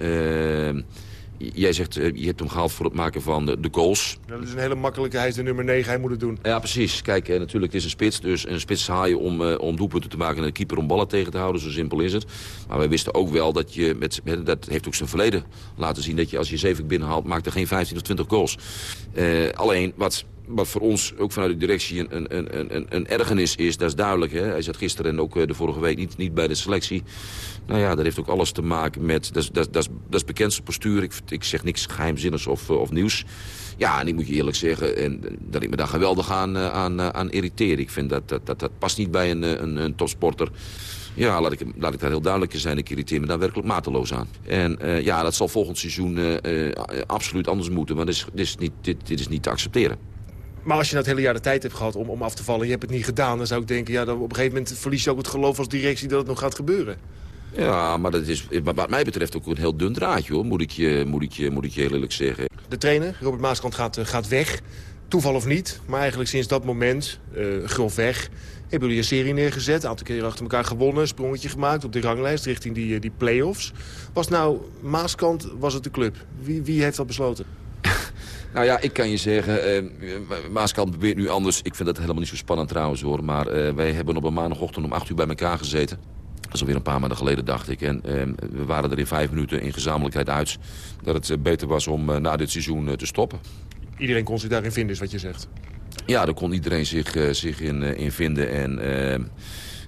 Jij zegt, uh, je hebt hem gehaald voor het maken van de, goals. dat is een hele makkelijke, hij is de nummer 9, hij moet het doen. Ja, precies. Kijk, uh, natuurlijk, het is een spits. Dus een spits haal je om, uh, om doelpunten te maken en een keeper om ballen tegen te houden. Zo simpel is het. Maar wij wisten ook wel dat je, met, dat heeft ook zijn verleden laten zien... dat je als je 7 binnenhaalt, maakt er geen 15 of 20 goals. alleen, wat wat voor ons ook vanuit de directie een, een, een, een ergernis is, dat is duidelijk. Hè? Hij zat gisteren en ook de vorige week niet, niet bij de selectie. Nou ja, dat heeft ook alles te maken met... Dat, dat, dat, dat is bekendste postuur. Ik, ik zeg niks geheimzinnigs of, of nieuws. Ja, en ik moet je eerlijk zeggen en, dat ik me daar geweldig aan, aan, aan irriteer. Ik vind dat dat, dat, dat past niet bij een, een, een topsporter. Ja, laat ik, laat ik daar heel duidelijk in zijn. Ik irriteer me daar werkelijk mateloos aan. En ja, dat zal volgend seizoen absoluut anders moeten. Maar dit is, dit, is niet, dit is niet te accepteren. Maar als je nou het hele jaar de tijd hebt gehad om, om af te vallen... en je hebt het niet gedaan, dan zou ik denken... ja, dan op een gegeven moment verlies je ook het geloof als directie dat het nog gaat gebeuren. Ja, maar dat is wat mij betreft ook een heel dun draadje, hoor. Moet ik je, moet ik je, moet ik je heel eerlijk zeggen. De trainer, Robert Maaskant, gaat, gaat weg. Toeval of niet, maar eigenlijk sinds dat moment, uh, grofweg... hebben jullie een serie neergezet, een aantal keer achter elkaar gewonnen... sprongetje gemaakt op de ranglijst richting die, die play-offs. Was nou Maaskant, was het de club? Wie, wie heeft dat besloten? Nou ja, ik kan je zeggen, uh, Maaskant probeert nu anders. Ik vind dat helemaal niet zo spannend trouwens hoor. Maar uh, wij hebben op een maandagochtend om 8 uur bij elkaar gezeten. Dat is alweer een paar maanden geleden, dacht ik. En uh, we waren er in vijf minuten in gezamenlijkheid uit... dat het beter was om na dit seizoen te stoppen. Iedereen kon zich daarin vinden, is wat je zegt? Ja, daar kon iedereen zich, zich in, in vinden. En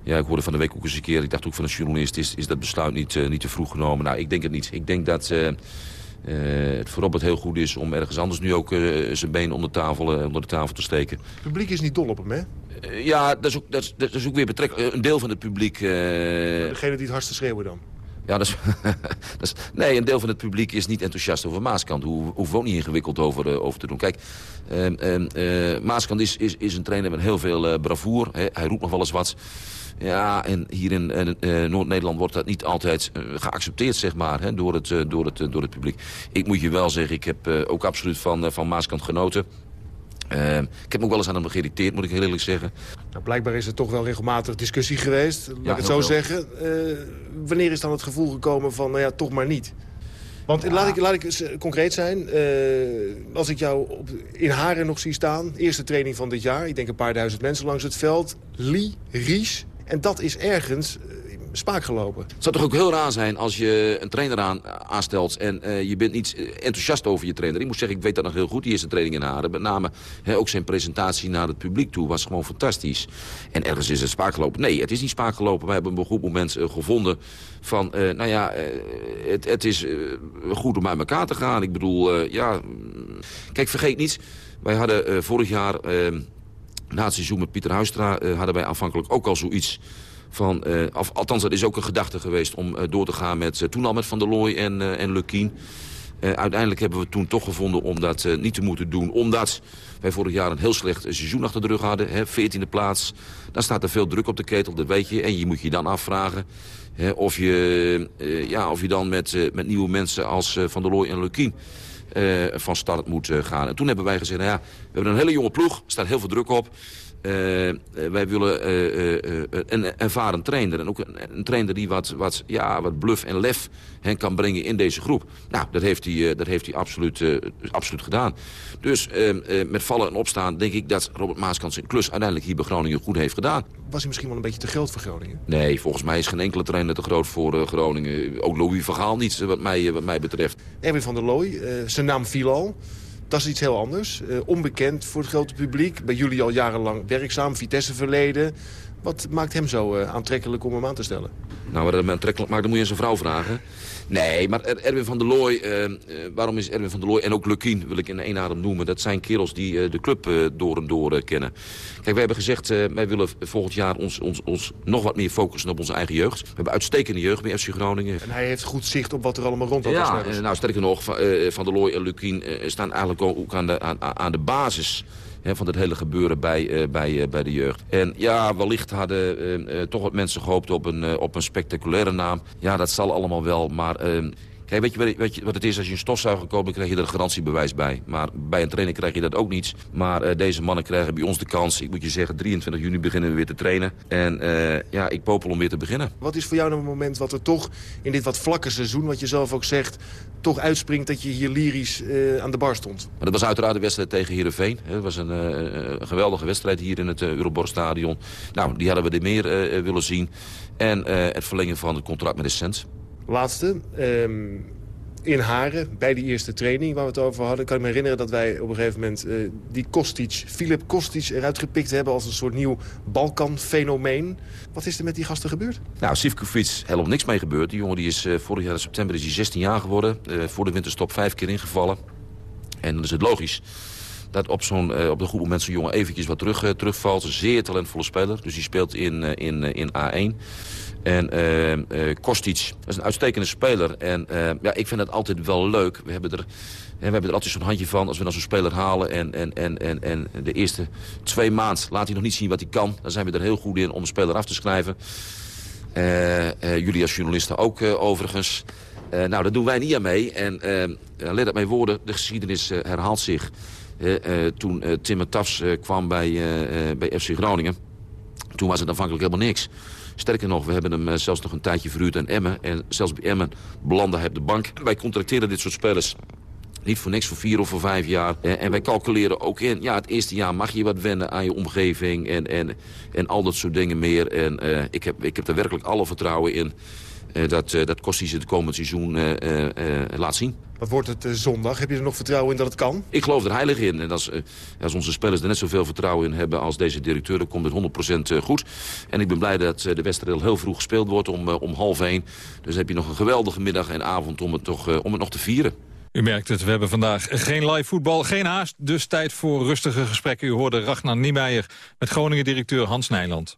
ja, ik hoorde van de week ook eens een keer... ik dacht ook van een journalist, is, is dat besluit niet, niet te vroeg genomen? Nou, ik denk het niet. Ik denk dat... Uh, het voor Robert heel goed is om ergens anders nu ook uh, zijn been onder, tafel, uh, onder de tafel te steken. Het publiek is niet dol op hem, hè? ja, dat is, ook, dat, is, dat is ook weer betrekkelijk. Een deel van het publiek... Degene die het hardste schreeuwen dan? Ja, dat is, <laughs> dat is, nee, een deel van het publiek is niet enthousiast over Maaskant. Hoe hoeven we ook niet ingewikkeld over, over te doen. Kijk, Maaskant is, is, is een trainer met heel veel bravoer. Hè. Hij roept nog wel eens wat. Ja, en hier in uh, Noord-Nederland wordt dat niet altijd uh, geaccepteerd, zeg maar, hè, door, het, uh, door, het, door het publiek. Ik moet je wel zeggen, ik heb ook absoluut van, van Maaskant genoten. ik heb me ook wel eens aan hem geïrriteerd, moet ik heel eerlijk zeggen. Nou, blijkbaar is er toch wel regelmatig discussie geweest, laat ja, ik het zo zeggen. wanneer is dan het gevoel gekomen van, nou ja, toch maar niet? Want ja. laat, ik, laat ik concreet zijn. als ik jou op, in Haren nog zie staan, eerste training van dit jaar... ik denk een paar duizend mensen langs het veld. Lee, Ries, en dat is ergens spaak gelopen. Het zou toch ook heel raar zijn als je een trainer aan, aanstelt... en uh, je bent niet enthousiast over je trainer. Ik moet zeggen, ik weet dat nog heel goed, die eerste training in Haren. Met name ook zijn presentatie naar het publiek toe was gewoon fantastisch. En ergens is het spaak gelopen. Nee, het is niet spaak gelopen. We hebben een goed moment gevonden van... Nou ja, het, het, is goed om uit elkaar te gaan. Ik bedoel, ja... Kijk, vergeet niet, wij hadden vorig jaar na het seizoen met Pieter Huistra uh, hadden wij aanvankelijk ook al zoiets van... Af, althans, dat is ook een gedachte geweest om uh, door te gaan met... toen al met Van der Looy en, en Lukien. uiteindelijk hebben we toen toch gevonden om dat niet te moeten doen. Omdat wij vorig jaar een heel slecht seizoen achter de rug hadden. Hè, 14e plaats. Dan staat er veel druk op de ketel, dat weet je. En je moet je dan afvragen hè, of, je, ja, of je dan met, met nieuwe mensen als Van der Looy en Lukien... Uh, van start moet gaan. En toen hebben wij gezegd, nou ja, we hebben een hele jonge ploeg, er staat heel veel druk op. eh, eh, wij willen eh, een ervaren trainer. En ook een, een trainer die wat, wat, ja, wat bluff en lef hen kan brengen in deze groep. Nou, dat heeft hij, dat heeft hij absoluut, absoluut gedaan. Dus eh, eh, met vallen en opstaan denk ik dat Robert Maaskant zijn klus uiteindelijk hier bij Groningen goed heeft gedaan. Was hij misschien wel een beetje te groot voor Groningen? Nee, volgens mij is geen enkele trainer te groot voor Groningen. Ook Louis van Gaal niet, wat mij, wat mij betreft. Erwin van der Looy, zijn naam viel al. Dat is iets heel anders. Eh, onbekend voor het grote publiek. Bij jullie al jarenlang werkzaam, Vitesse verleden. Wat maakt hem zo eh, aantrekkelijk om hem aan te stellen? Nou, wat hem aantrekkelijk maakt, dan moet je aan zijn vrouw vragen. Nee, maar Er- Erwin van der Looy, eh, eh, waarom is Erwin van der Looy en ook Lukien wil ik in één adem noemen. Dat zijn kerels die eh, de club door en door kennen. Kijk, wij hebben gezegd, wij willen volgend jaar ons, ons, ons nog wat meer focussen op onze eigen jeugd. We hebben uitstekende jeugd bij FC Groningen. En hij heeft goed zicht op wat er allemaal als Ja, nou sterker nog, Van, van der Looy en Lukien staan eigenlijk ook ook aan de, aan, aan de basis van het hele gebeuren bij, eh, bij, eh, bij de jeugd. En ja, wellicht hadden eh, toch wat mensen gehoopt op een, op een spectaculaire naam. Ja, dat zal allemaal wel, maar... Kijk, weet je, wat- weet je wat het is? Als je een stofzuiger koopt, dan krijg je er een garantiebewijs bij. Maar bij een trainer krijg je dat ook niet. Maar eh, deze mannen krijgen bij ons de kans. Ik moet je zeggen, 23 juni beginnen we weer te trainen. En eh, ja, ik popel om weer te beginnen. Wat is voor jou nou een moment wat er toch in dit wat vlakke seizoen... wat je zelf ook zegt, toch uitspringt dat je hier lyrisch eh, aan de bar stond? Maar dat was uiteraard de wedstrijd tegen Heerenveen. Het was een, een geweldige wedstrijd hier in het Euroborgstadion. Nou, die hadden we er meer willen zien. En het verlengen van het contract met de Sens. Laatste, ehm, in Haren, bij die eerste training waar we het over hadden... kan ik me herinneren dat wij op een gegeven moment eh, die Kostic, Filip Kostic eruit gepikt hebben... als een soort nieuw Balkan-fenomeen. Wat is er met die gasten gebeurd? Nou, Sivkovic, helemaal niks mee gebeurd. Die jongen die is eh, vorig jaar in september is hij 16 jaar geworden. Eh, voor de winterstop vijf keer ingevallen. En dan is het logisch dat op, zo'n, op een goed moment zo'n jongen eventjes wat terug, terugvalt. Een zeer talentvolle speler. Dus die speelt in, in, in A1. En eh eh, Kostic is een uitstekende speler. En eh, ja, ik vind het altijd wel leuk. We hebben er, we hebben er altijd zo'n handje van als we dan zo'n speler halen. En, en, en, en, en de eerste twee maanden laat hij nog niet zien wat hij kan. Dan zijn we er heel goed in om een speler af te schrijven. Jullie als journalisten ook overigens. Nou, daar doen wij niet aan mee. En let op mijn woorden, de geschiedenis herhaalt zich. Toen Timmer Tafs kwam bij, bij FC Groningen... toen was het aanvankelijk helemaal niks. Sterker nog, we hebben hem eh, zelfs nog een tijdje verhuurd aan Emmen. En zelfs bij Emmen belandde hij op de bank. Wij contracteren dit soort spelers niet voor niks, voor vier of voor vijf jaar. Eh, en wij calculeren ook in, ja, het eerste jaar mag je wat wennen aan je omgeving en, en, en al dat soort dingen meer. En eh, ik, heb, ik heb er werkelijk alle vertrouwen in eh, dat, eh, dat Kostic het komend seizoen eh, eh, eh, laat zien. Wat wordt het zondag? Heb je er nog vertrouwen in dat het kan? Ik geloof er heilig in. En als, als onze spelers er net zoveel vertrouwen in hebben als deze directeur... dan komt het 100% goed. En ik ben blij dat de wedstrijd al heel vroeg gespeeld wordt om, om half één. Dus heb je nog een geweldige middag en avond om het, toch, om het nog te vieren. U merkt het, we hebben vandaag geen live voetbal, geen haast. Dus tijd voor rustige gesprekken. U hoorde Ragnar Niemeyer met Groningen-directeur Hans Nijland.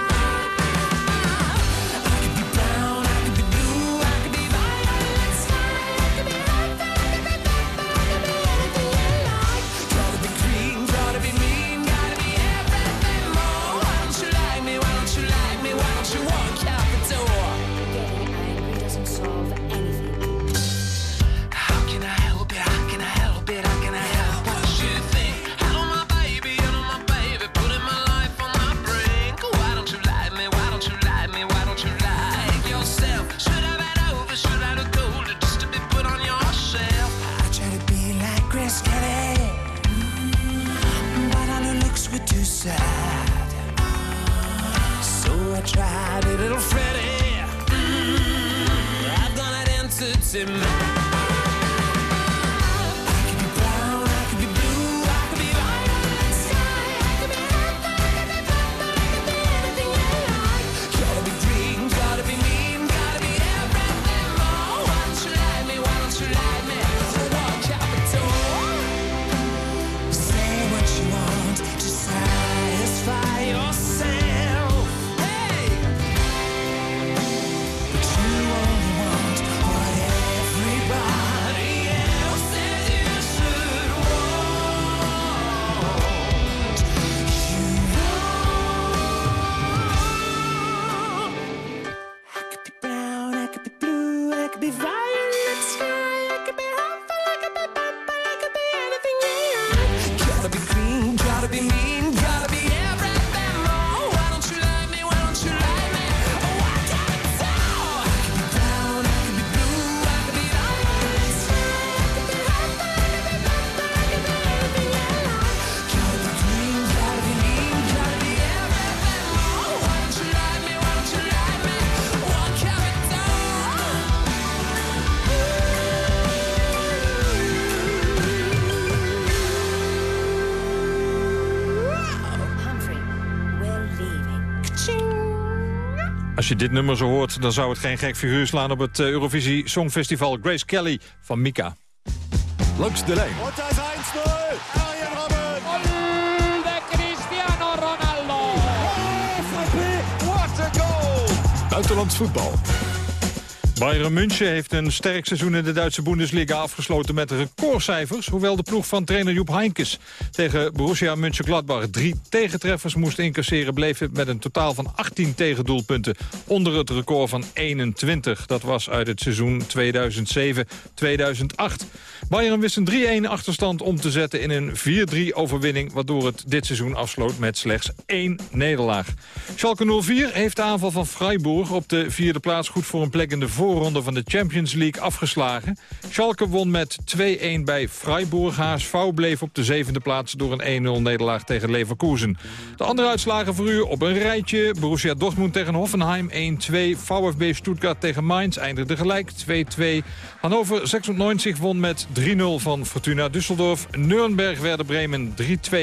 Entity man. Je dit nummer zo hoort, dan zou het geen gek figuur slaan... op het eh, Eurovisie Songfestival Grace Kelly van Mika. Langs de lijn. Und da ist 1-0. Arjen Robben. Gol de Cristiano Ronaldo. Frappé. What a goal. Buitenlands voetbal. Bayern München heeft een sterk seizoen in de Duitse Bundesliga afgesloten met recordcijfers. Hoewel de ploeg van trainer Joep Heinkes tegen Borussia Mönchengladbach drie tegentreffers moest incasseren... bleef het met een totaal van 18 tegendoelpunten onder het record van 21. Dat was uit het seizoen 2007-2008. Bayern wist een 3-1 achterstand om te zetten in een 4-3 overwinning... waardoor het dit seizoen afsloot met slechts één nederlaag. Schalke 04 heeft de aanval van Freiburg op de vierde plaats goed voor een plek in de voorronde van de Champions League afgeslagen. Schalke won met 2-1 bij Freiburg. HSV bleef op de zevende plaats door een 1-0 nederlaag tegen Leverkusen. De andere uitslagen voor u op een rijtje. Borussia Dortmund tegen Hoffenheim 1-2. VfB Stuttgart tegen Mainz eindigde gelijk 2-2. Hannover 96 won met 3-0 van Fortuna Düsseldorf. Nürnberg werden Bremen 3-2.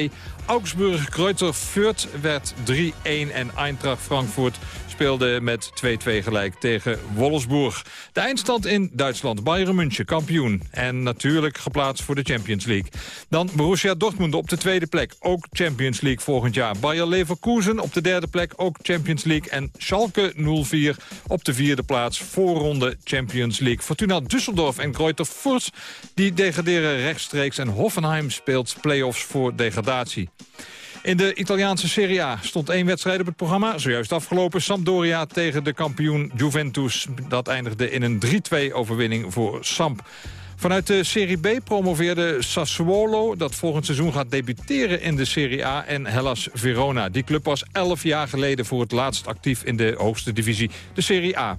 Augsburg Kreuter Fürth werd 3-1 en Eintracht Frankfurt speelde met 2-2 gelijk tegen Wolfsburg. De eindstand in Duitsland. Bayern München, kampioen. En natuurlijk geplaatst voor de Champions League. Dan Borussia Dortmund op de tweede plek. Ook Champions League volgend jaar. Bayer Leverkusen op de derde plek. Ook Champions League. En Schalke 04 op de vierde plaats. Voorronde Champions League. Fortuna Düsseldorf en Greuther Fürth die degraderen rechtstreeks. En Hoffenheim speelt play-offs voor degradatie. In de Italiaanse Serie A stond één wedstrijd op het programma. Zojuist afgelopen Sampdoria tegen de kampioen Juventus. Dat eindigde in een 3-2 overwinning voor Samp. Vanuit de Serie B promoveerde Sassuolo... dat volgend seizoen gaat debuteren in de Serie A... en Hellas Verona. Die club was 11 jaar geleden voor het laatst actief... in de hoogste divisie, de Serie A.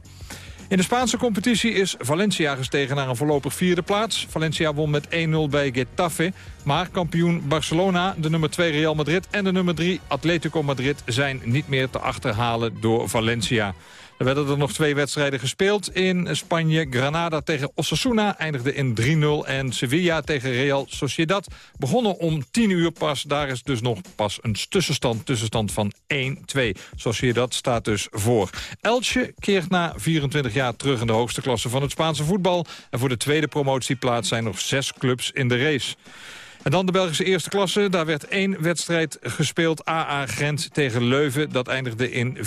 In de Spaanse competitie is Valencia gestegen naar een voorlopig vierde plaats. Valencia won met 1-0 bij Getafe. Maar kampioen Barcelona, de nummer 2 Real Madrid en de nummer 3 Atletico Madrid... zijn niet meer te achterhalen door Valencia. Er werden er nog twee wedstrijden gespeeld in Spanje. Granada tegen Osasuna eindigde in 3-0. En Sevilla tegen Real Sociedad begonnen om 10 uur pas. Daar is dus nog pas een tussenstand, tussenstand van 1-2. Sociedad staat dus voor. Elche keert na 24 jaar terug in de hoogste klasse van het Spaanse voetbal. En voor de tweede promotieplaats zijn nog zes clubs in de race. En dan de Belgische eerste klasse. Daar werd één wedstrijd gespeeld. AA Gent tegen Leuven. Dat eindigde in 4-1. Uh,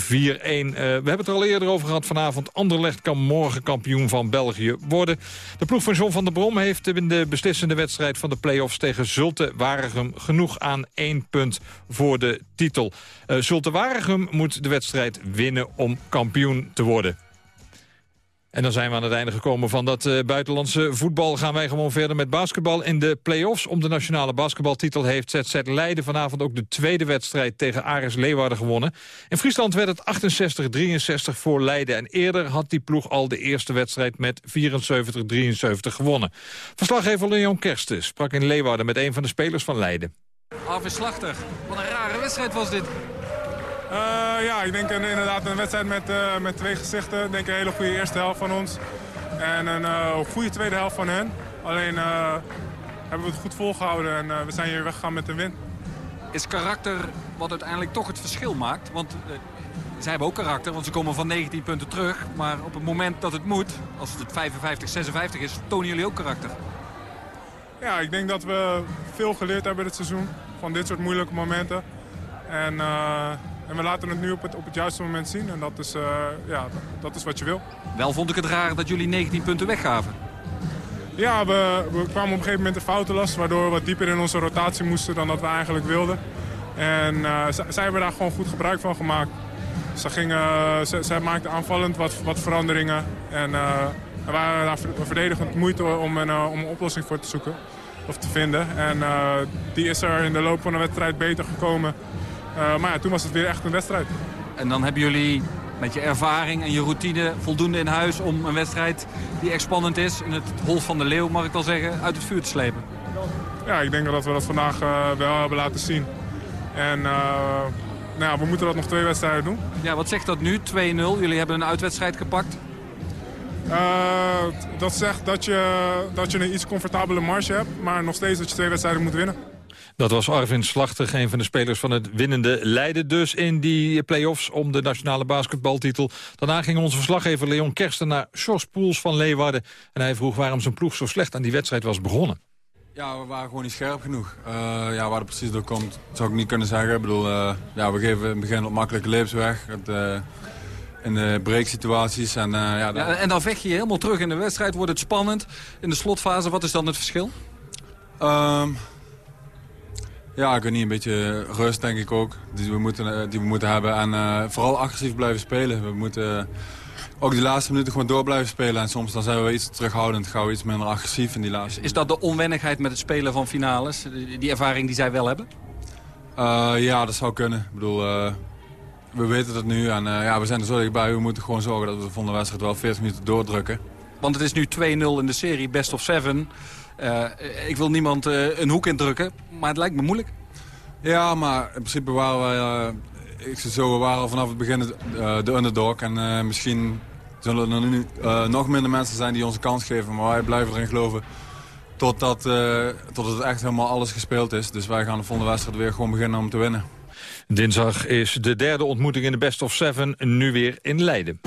we hebben het er al eerder over gehad vanavond. Anderlecht kan morgen kampioen van België worden. De ploeg van John van der Brom heeft in de beslissende wedstrijd van de play-offs tegen Zulte Waregem genoeg aan één punt voor de titel. Uh, Zulte Waregem moet de wedstrijd winnen om kampioen te worden. En dan zijn we aan het einde gekomen van dat uh, buitenlandse voetbal. Gaan wij gewoon verder met basketbal. In de play-offs om de nationale basketbaltitel heeft ZZ Leiden vanavond ook de tweede wedstrijd tegen Ares Leeuwarden gewonnen. In Friesland werd het 68-63 voor Leiden. En eerder had die ploeg al de eerste wedstrijd met 74-73 gewonnen. Verslaggever Leon Kersten sprak in Leeuwarden met een van de spelers van Leiden. Afslag Wat een rare wedstrijd was dit. Uh, ja, ik denk een, inderdaad een wedstrijd met, uh, met twee gezichten. Ik denk een hele goede eerste helft van ons. En een uh, goede tweede helft van hen. Alleen hebben we het goed volgehouden en we zijn hier weggegaan met de win. Is karakter wat uiteindelijk toch het verschil maakt? Want zij hebben ook karakter, want ze komen van 19 punten terug. Maar op het moment dat het moet, als het 55, 56 is, tonen jullie ook karakter. Ja, ik denk dat we veel geleerd hebben dit seizoen. Van dit soort moeilijke momenten. En... En we laten het nu op het, op het juiste moment zien. En dat is, uh, ja, dat is wat je wil. Wel vond ik het raar dat jullie 19 punten weggaven. Ja, we, we kwamen op een gegeven moment de foutenlast. Waardoor we wat dieper in onze rotatie moesten dan dat we eigenlijk wilden. En uh, zij hebben daar gewoon goed gebruik van gemaakt. Ze gingen, ze, zij maakten aanvallend wat, wat veranderingen. En er waren daar verdedigend moeite om een, om een oplossing voor te zoeken. Of te vinden. En die is er in de loop van de wedstrijd beter gekomen. Uh, maar ja, toen was het weer echt een wedstrijd. En dan hebben jullie met je ervaring en je routine voldoende in huis... om een wedstrijd die echt spannend is, in het hol van de leeuw mag ik wel zeggen, uit het vuur te slepen. Ja, ik denk dat we dat vandaag uh, wel hebben laten zien. En uh, nou ja, we moeten dat nog twee wedstrijden doen. Ja, wat zegt dat nu? 2-0. Jullie hebben een uitwedstrijd gepakt. dat zegt dat je, dat je een iets comfortabele marge hebt, maar nog steeds dat je twee wedstrijden moet winnen. Dat was Arvin Slachter, een van de spelers van het winnende Leiden. Dus in die play-offs om de nationale basketbaltitel. Daarna ging onze verslaggever Leon Kersten naar Sjors Poels van Leeuwarden. En hij vroeg waarom zijn ploeg zo slecht aan die wedstrijd was begonnen. Ja, we waren gewoon niet scherp genoeg. Uh, ja, waar het precies door komt, zou ik niet kunnen zeggen. Ik bedoel, uh, ja, we geven in het begin op makkelijke leeps weg. Het, uh, in de breaksituaties. En, ja, ja, en dan vecht je helemaal terug in de wedstrijd. Wordt het spannend. In de slotfase, wat is dan het verschil? Um, ja, ik weet niet, een beetje rust denk ik ook. Die we moeten, die we moeten hebben. En vooral agressief blijven spelen. We moeten ook die laatste minuten gewoon door blijven spelen. En soms dan zijn we iets terughoudend, gauw iets minder agressief in die laatste Is dat de onwennigheid met het spelen van finales? Die ervaring die zij wel hebben? Uh, ja, dat zou kunnen. Ik bedoel, uh, we weten het nu en ja, we zijn er zo dichtbij. We moeten gewoon zorgen dat we de volgende wedstrijd wel 40 minuten doordrukken. Want het is nu 2-0 in de serie, best of 7. Ik wil niemand een hoek indrukken, maar het lijkt me moeilijk. Ja, maar in principe waren wij... ik zo, we waren vanaf het begin de underdog. En misschien zullen er nu uh, nog minder mensen zijn die onze kans geven. Maar wij blijven erin geloven totdat, uh, totdat het echt helemaal alles gespeeld is. Dus wij gaan de volgende wedstrijd weer gewoon beginnen om te winnen. Dinsdag is de derde ontmoeting in de Best of Seven nu weer in Leiden.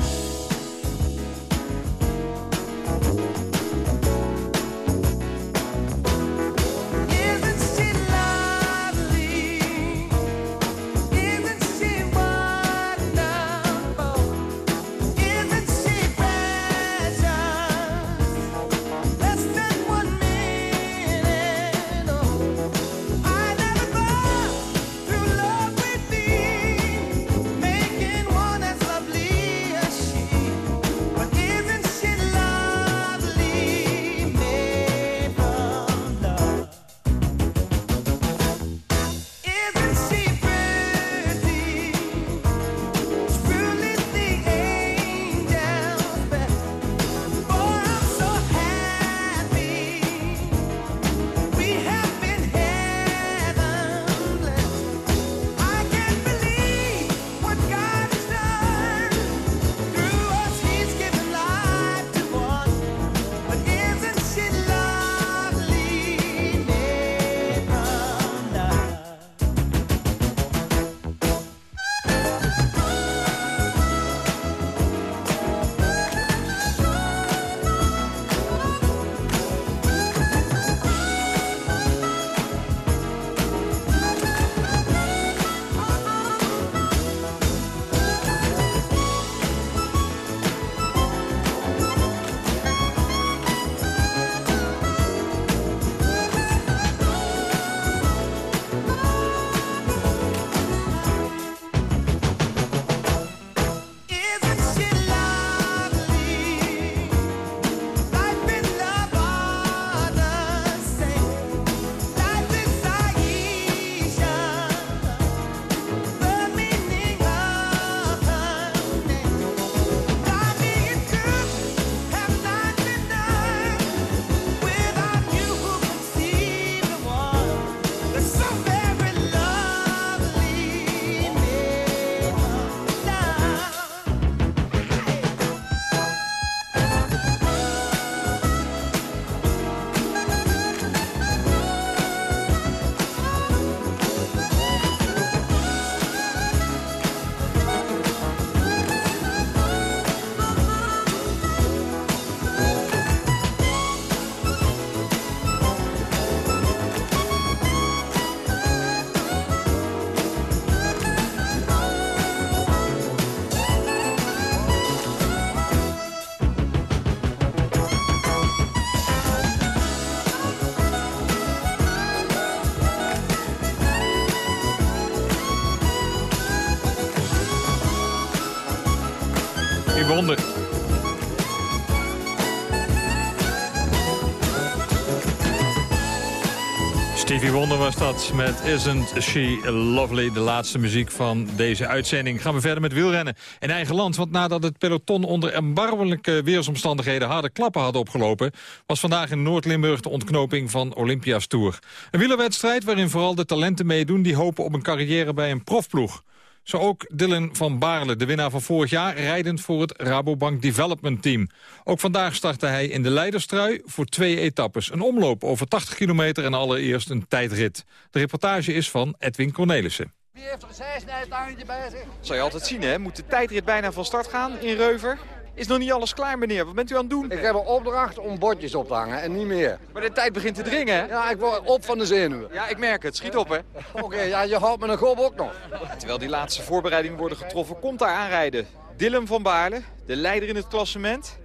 Wonder was dat met Isn't She Lovely. De laatste muziek van deze uitzending. Gaan we verder met wielrennen in eigen land. Want nadat het peloton onder erbarmelijke weersomstandigheden... harde klappen had opgelopen... was vandaag in Noord-Limburg de ontknoping van Olympia's Tour. Een wielerwedstrijd waarin vooral de talenten meedoen... die hopen op een carrière bij een profploeg. Zo ook Dylan van Baarle, de winnaar van vorig jaar... rijdend voor het Rabobank Development Team. Ook vandaag startte hij in de leiderstrui voor twee etappes. Een omloop over 80 kilometer en allereerst een tijdrit. De reportage is van Edwin Cornelissen. Wie heeft er een zijsnijtangetje bij zich? Zou je altijd zien, hè? Moet de tijdrit bijna van start gaan in Reuver? Is nog niet alles klaar, meneer. Wat bent u aan het doen? Ik heb een opdracht om bordjes op te hangen en niet meer. Maar de tijd begint te dringen, hè? Ja, ik word op van de zenuwen. Ja, ik merk het. Schiet op, hè? Oké, ja, je houdt me een gop ook nog. Terwijl die laatste voorbereidingen worden getroffen, komt daar aanrijden. Dylan van Baarle, de leider in het klassement.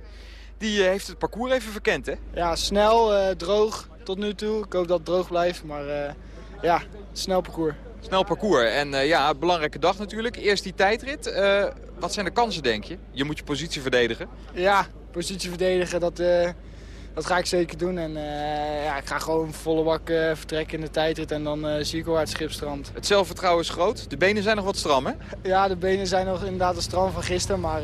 Die eh, heeft het parcours even verkend, hè? Ja, snel, eh, droog tot nu toe. Ik hoop dat het droog blijft, maar eh, ja, snel parcours. Snel parcours. En eh, ja, belangrijke dag natuurlijk. Eerst die tijdrit. Eh, wat zijn de kansen, denk je? Je moet je positie verdedigen. Ja, positie verdedigen, dat, eh, dat ga ik zeker doen. En ja, ik ga gewoon volle bak vertrekken in de tijdrit en dan zie ik wel uit het schipstrand. Het zelfvertrouwen is groot. De benen zijn nog wat stram, hè? Ja, de benen zijn nog inderdaad een stram van gisteren, maar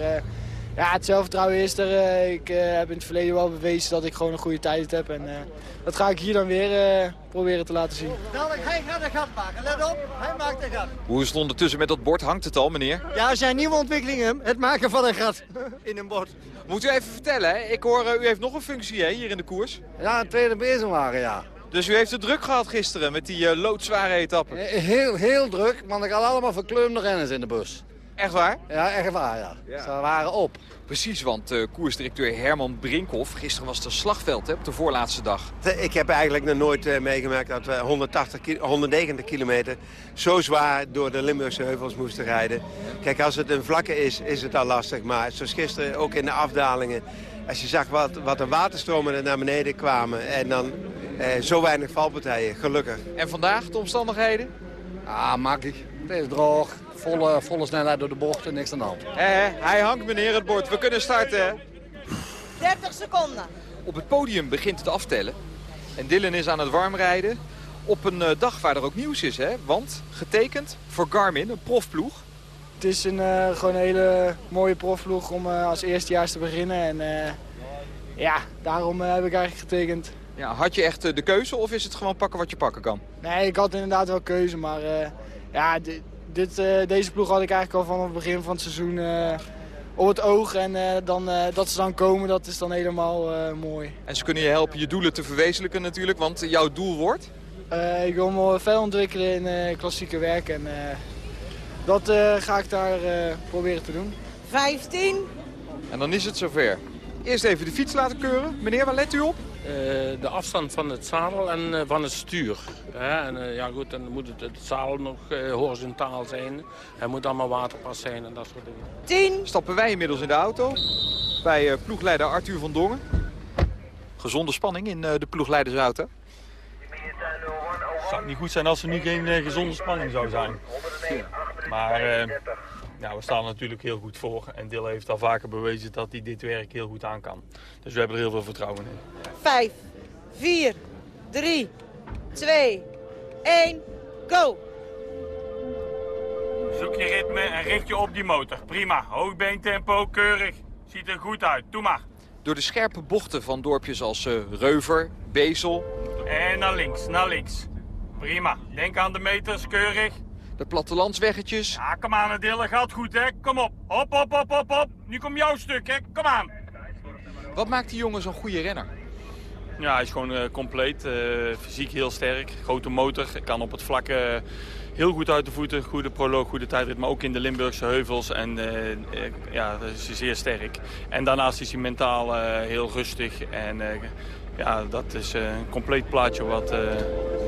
ja, het zelfvertrouwen is er. Eh, ik eh, heb in het verleden wel bewezen dat ik gewoon een goede tijd heb. En eh, dat ga ik hier dan weer eh, proberen te laten zien. Dadelijk, hij gaat een gat maken. Let op, hij maakt een gat. Hoe is het ondertussen met dat bord? Hangt het al, meneer? Ja, er zijn nieuwe ontwikkelingen. Het maken van een gat in een bord. Moet u even vertellen, hè? Ik hoor, u heeft nog een functie hè, hier in de koers. Ja, een tweede bezemwagen, ja. Dus u heeft het druk gehad gisteren met die loodzware etappen. Eh, Heel, heel druk, want ik had allemaal verkleumde renners in de bus. Echt waar? Ja, echt waar, ja. Ze waren op. Precies, want eh, koersdirecteur Herman Brinkhoff... gisteren was het een slagveld hè, op de voorlaatste dag. Ik heb eigenlijk nog nooit eh, meegemaakt dat we 180 ki- 190 kilometer zo zwaar door de Limburgse heuvels moesten rijden. Kijk, als het een vlakke is, is het al lastig. Maar zoals gisteren ook in de afdalingen. Als je zag wat, wat de waterstromen er naar beneden kwamen en dan eh, zo weinig valpartijen, gelukkig. En vandaag de omstandigheden? Ah, makkelijk. Het is droog. Volle, volle snelheid door de bochten, niks aan de hand. Eh, hij hangt meneer het bord. We kunnen starten. hè? 30 seconden. Op het podium begint het aftellen. En Dylan is aan het warmrijden. Op een eh, dag waar er ook nieuws is, hè? Want getekend voor Garmin, een profploeg. Het is een, eh, gewoon een hele mooie profploeg om eh, als eerstejaars te beginnen. En eh, ja, daarom eh, heb ik eigenlijk getekend. Ja, had je echt de keuze of is het gewoon pakken wat je pakken kan? Nee, ik had inderdaad wel keuze, maar eh, ja, dit, eh, deze ploeg had ik eigenlijk al vanaf het begin van het seizoen eh, op het oog. En eh, dan, eh, dat ze dan komen, dat is dan helemaal eh, mooi. En ze kunnen je helpen je doelen te verwezenlijken natuurlijk, want jouw doel wordt... Eh, ik wil me verder ontwikkelen in eh, klassieke werk en eh, dat eh, ga ik daar eh, proberen te doen. 15. En dan is het zover. Eerst even de fiets laten keuren. Meneer, waar let u op? Eh, de afstand van het zadel en eh, van het stuur. Hè? En, eh, ja goed, dan moet het, het zadel nog eh, horizontaal zijn. Er moet allemaal waterpas zijn en dat soort dingen. 10. Stappen wij inmiddels in de auto bij eh, ploegleider Arthur van Dongen. Gezonde spanning in eh, de ploegleidersauto. Het zou niet goed zijn als er nu geen gezonde spanning zou zijn. Maar ja, we staan er natuurlijk heel goed voor. En Dille heeft al vaker bewezen dat hij dit werk heel goed aan kan. Dus we hebben er heel veel vertrouwen in. 5, 4, 3, 2, 1, go! Zoek je ritme en richt je op die motor. Prima. Hoogbeentempo, keurig. Ziet er goed uit. Doe maar. Door de scherpe bochten van dorpjes als eh, Reuver, Bezel... En naar links, naar links. Prima. Denk aan de meters, keurig. De plattelandsweggetjes. Ja, kom aan, Dille. Gaat goed, hè? Kom op. Hop, hop, hop, hop, hop. Nu komt jouw stuk, hè? Kom aan. Wat maakt die jongen zo'n goede renner? Ja, hij is gewoon eh, compleet. eh, fysiek heel sterk. Grote motor. Kan op het vlak eh, heel goed uit de voeten. Goede proloog, goede tijdrit. Maar ook in de Limburgse heuvels. En ja, dat is zeer sterk. En daarnaast is hij mentaal eh, heel rustig. En eh, ja, dat is eh, een compleet plaatje wat eh,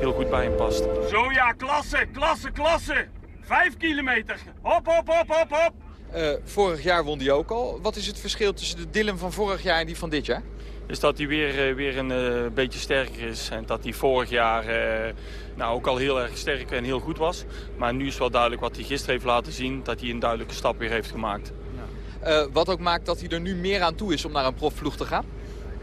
heel goed bij hem past. Zo ja, klasse, klasse, klasse. Vijf kilometer. Hop, hop, hop, hop, hop. Eh, vorig jaar won hij ook al. Wat is het verschil tussen de Dylan van vorig jaar en die van dit jaar? Dus dat hij weer, weer een beetje sterker is. En dat hij vorig jaar eh, nou, ook al heel erg sterk en heel goed was. Maar nu is wel duidelijk wat hij gisteren heeft laten zien. Dat hij een duidelijke stap weer heeft gemaakt. Eh, wat ook maakt dat hij er nu meer aan toe is om naar een profploeg te gaan?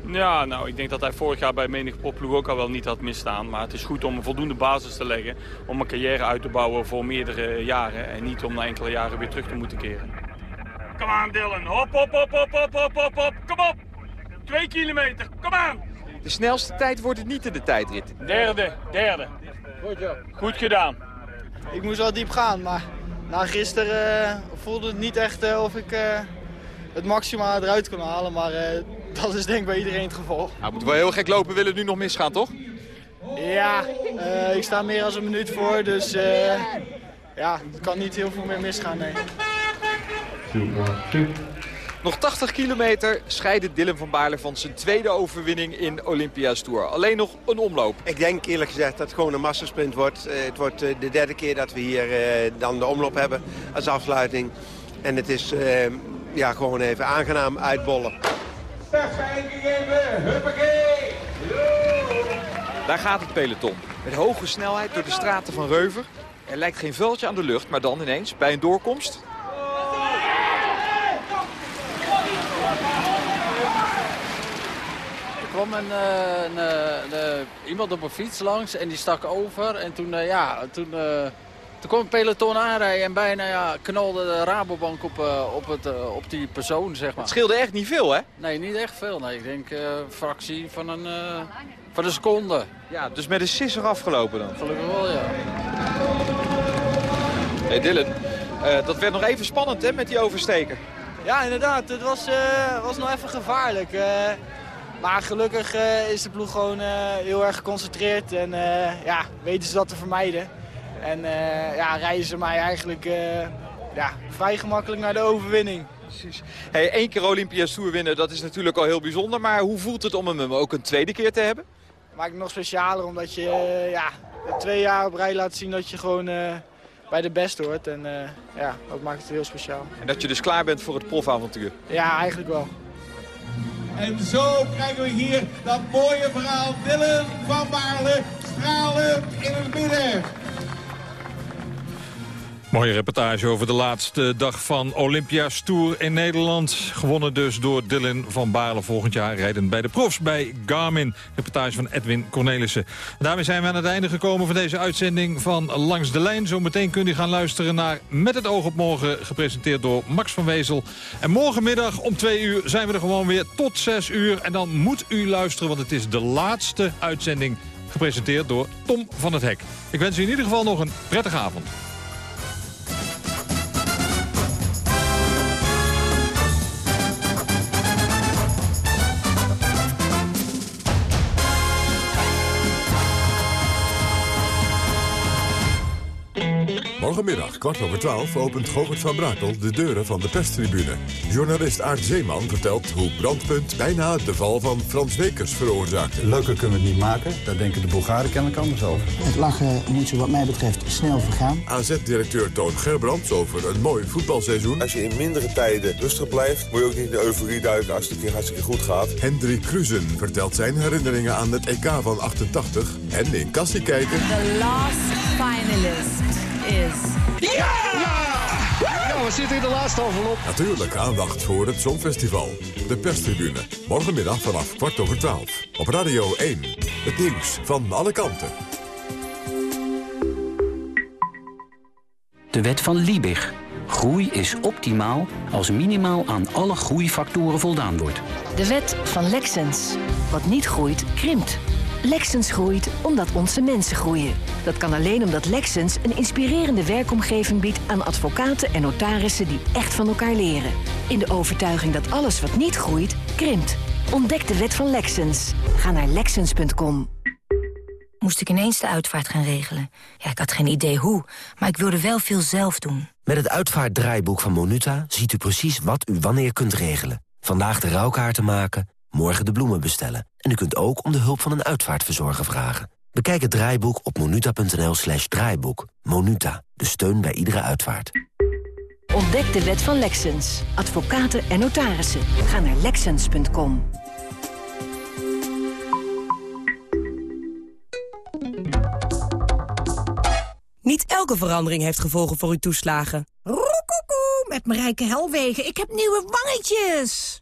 Ja, nou, ik denk dat hij vorig jaar bij menig popploeg ook al wel niet had misstaan. Maar het is goed om een voldoende basis te leggen. Om een carrière uit te bouwen voor meerdere jaren. En niet om na enkele jaren weer terug te moeten keren. Kom aan Dylan. Hop, hop, hop, hop, hop, hop, hop, hop. Kom op. Twee kilometer. Kom aan. De snelste tijd wordt het niet in de tijdrit. Derde, derde. Goed gedaan. Ik moest wel diep gaan, maar na gisteren eh, voelde het niet echt eh, of ik eh, het maximaal eruit kon halen. Maar eh, <laughs> dat is denk ik bij iedereen het geval. Nou, moet wel heel gek lopen, willen het nu nog misgaan, toch? Ja, eh, ik sta meer dan een minuut voor, dus eh, ja, er kan niet heel veel meer misgaan, nee. Nog 80 kilometer scheidt Dylan van Baarle van zijn tweede overwinning in Olympia's Tour. Alleen nog een omloop. Ik denk eerlijk gezegd dat het gewoon een massasprint wordt. Eh, het wordt de derde keer dat we hier eh, dan de omloop hebben als afsluiting. En het is eh, ja, gewoon even aangenaam uitbollen. Daar gaat het peloton. Met hoge snelheid door de straten van Reuver. Er lijkt geen vuiltje aan de lucht, maar dan ineens bij een doorkomst... Er kwam een, eh, een, eh, een, iemand op een fiets langs en die stak over. En toen, eh, ja, toen, eh, toen kwam een peloton aanrijden en bijna ja, knalde de Rabobank op, eh, op, het, eh, op die persoon, zeg maar. Het scheelde echt niet veel, hè? Nee, niet echt veel. Nee. Ik denk eh, een fractie van een, eh, van een seconde. Ja, dus met een sisser afgelopen dan. Gelukkig wel, ja. Hey Dylan, eh, dat werd nog even spannend hè, met die oversteken. Ja, inderdaad. Het was, eh, was nog even gevaarlijk. eh. maar gelukkig eh, is de ploeg gewoon eh, heel erg geconcentreerd en eh, ja, weten ze dat te vermijden. En eh, ja, rijden ze mij eigenlijk eh, ja, vrij gemakkelijk naar de overwinning. Precies. Hey, één keer Olympia's Tour winnen, dat is natuurlijk al heel bijzonder. Maar hoe voelt het om hem ook een tweede keer te hebben? Maakt het nog specialer omdat je eh, ja, twee jaar op rij laat zien dat je gewoon eh, bij de best hoort. En eh, ja, dat maakt het heel speciaal. En dat je dus klaar bent voor het profavontuur. Ja, eigenlijk wel. En zo krijgen we hier dat mooie verhaal. Willem van Baarle stralen in het midden. Mooie reportage over de laatste dag van Olympia's Tour in Nederland. Gewonnen dus door Dylan van Baarle volgend jaar rijdend bij de profs bij Garmin. Reportage van Edwin Cornelissen. Daarmee zijn we aan het einde gekomen van deze uitzending van Langs de Lijn. Zometeen kunt u gaan luisteren naar Met het oog op morgen, gepresenteerd door Max van Wezel. En morgenmiddag om twee uur zijn we er gewoon weer tot zes uur. En dan moet u luisteren, want het is de laatste uitzending gepresenteerd door Tom van het Hek. Ik wens u in ieder geval nog een prettige avond. Morgenmiddag, kwart over twaalf, opent Govert van Brakel de deuren van de perstribune. Journalist Aart Zeeman vertelt hoe Brandpunt bijna de val van Frans Wekers veroorzaakte. Leuker kunnen we het niet maken. Daar denken de Bulgaren kennelijk anders over. Het lachen moet zo wat mij betreft snel vergaan. AZ-directeur Toon Gerbrands over een mooi voetbalseizoen. Als je in mindere tijden rustig blijft, moet je ook niet in de euforie duiken als het een keer hartstikke goed gaat. Hendrik Kruzen vertelt zijn herinneringen aan het EK van 88. En in Kassie kijken... The last finalist is... Ja! Ja, we zitten in de laatste envelop. Natuurlijk aandacht voor het Songfestival. De perstribune. Morgenmiddag vanaf kwart over twaalf. Op Radio 1. Het nieuws van alle kanten. De wet van Liebig. Groei is optimaal als minimaal aan alle groeifactoren voldaan wordt. De wet van Lexens. Wat niet groeit, krimpt. Lexens groeit omdat onze mensen groeien. Dat kan alleen omdat Lexens een inspirerende werkomgeving biedt aan advocaten en notarissen die echt van elkaar leren. In de overtuiging dat alles wat niet groeit, krimpt. Ontdek de wet van Lexens. Ga naar lexens.com. Moest ik ineens de uitvaart gaan regelen. Ja, ik had geen idee hoe, maar ik wilde wel veel zelf doen. Met het uitvaartdraaiboek van Monuta ziet u precies wat u wanneer kunt regelen. Vandaag de rouwkaarten maken, morgen de bloemen bestellen. En u kunt ook om de hulp van een uitvaartverzorger vragen. Bekijk het draaiboek op monuta.nl slash draaiboek. Monuta, de steun bij iedere uitvaart. Ontdek de wet van Lexens. Advocaten en notarissen. Ga naar lexens.com. Niet elke verandering heeft gevolgen voor uw toeslagen. Roekoekoe, met Marijke Helwegen. Ik heb nieuwe wangetjes.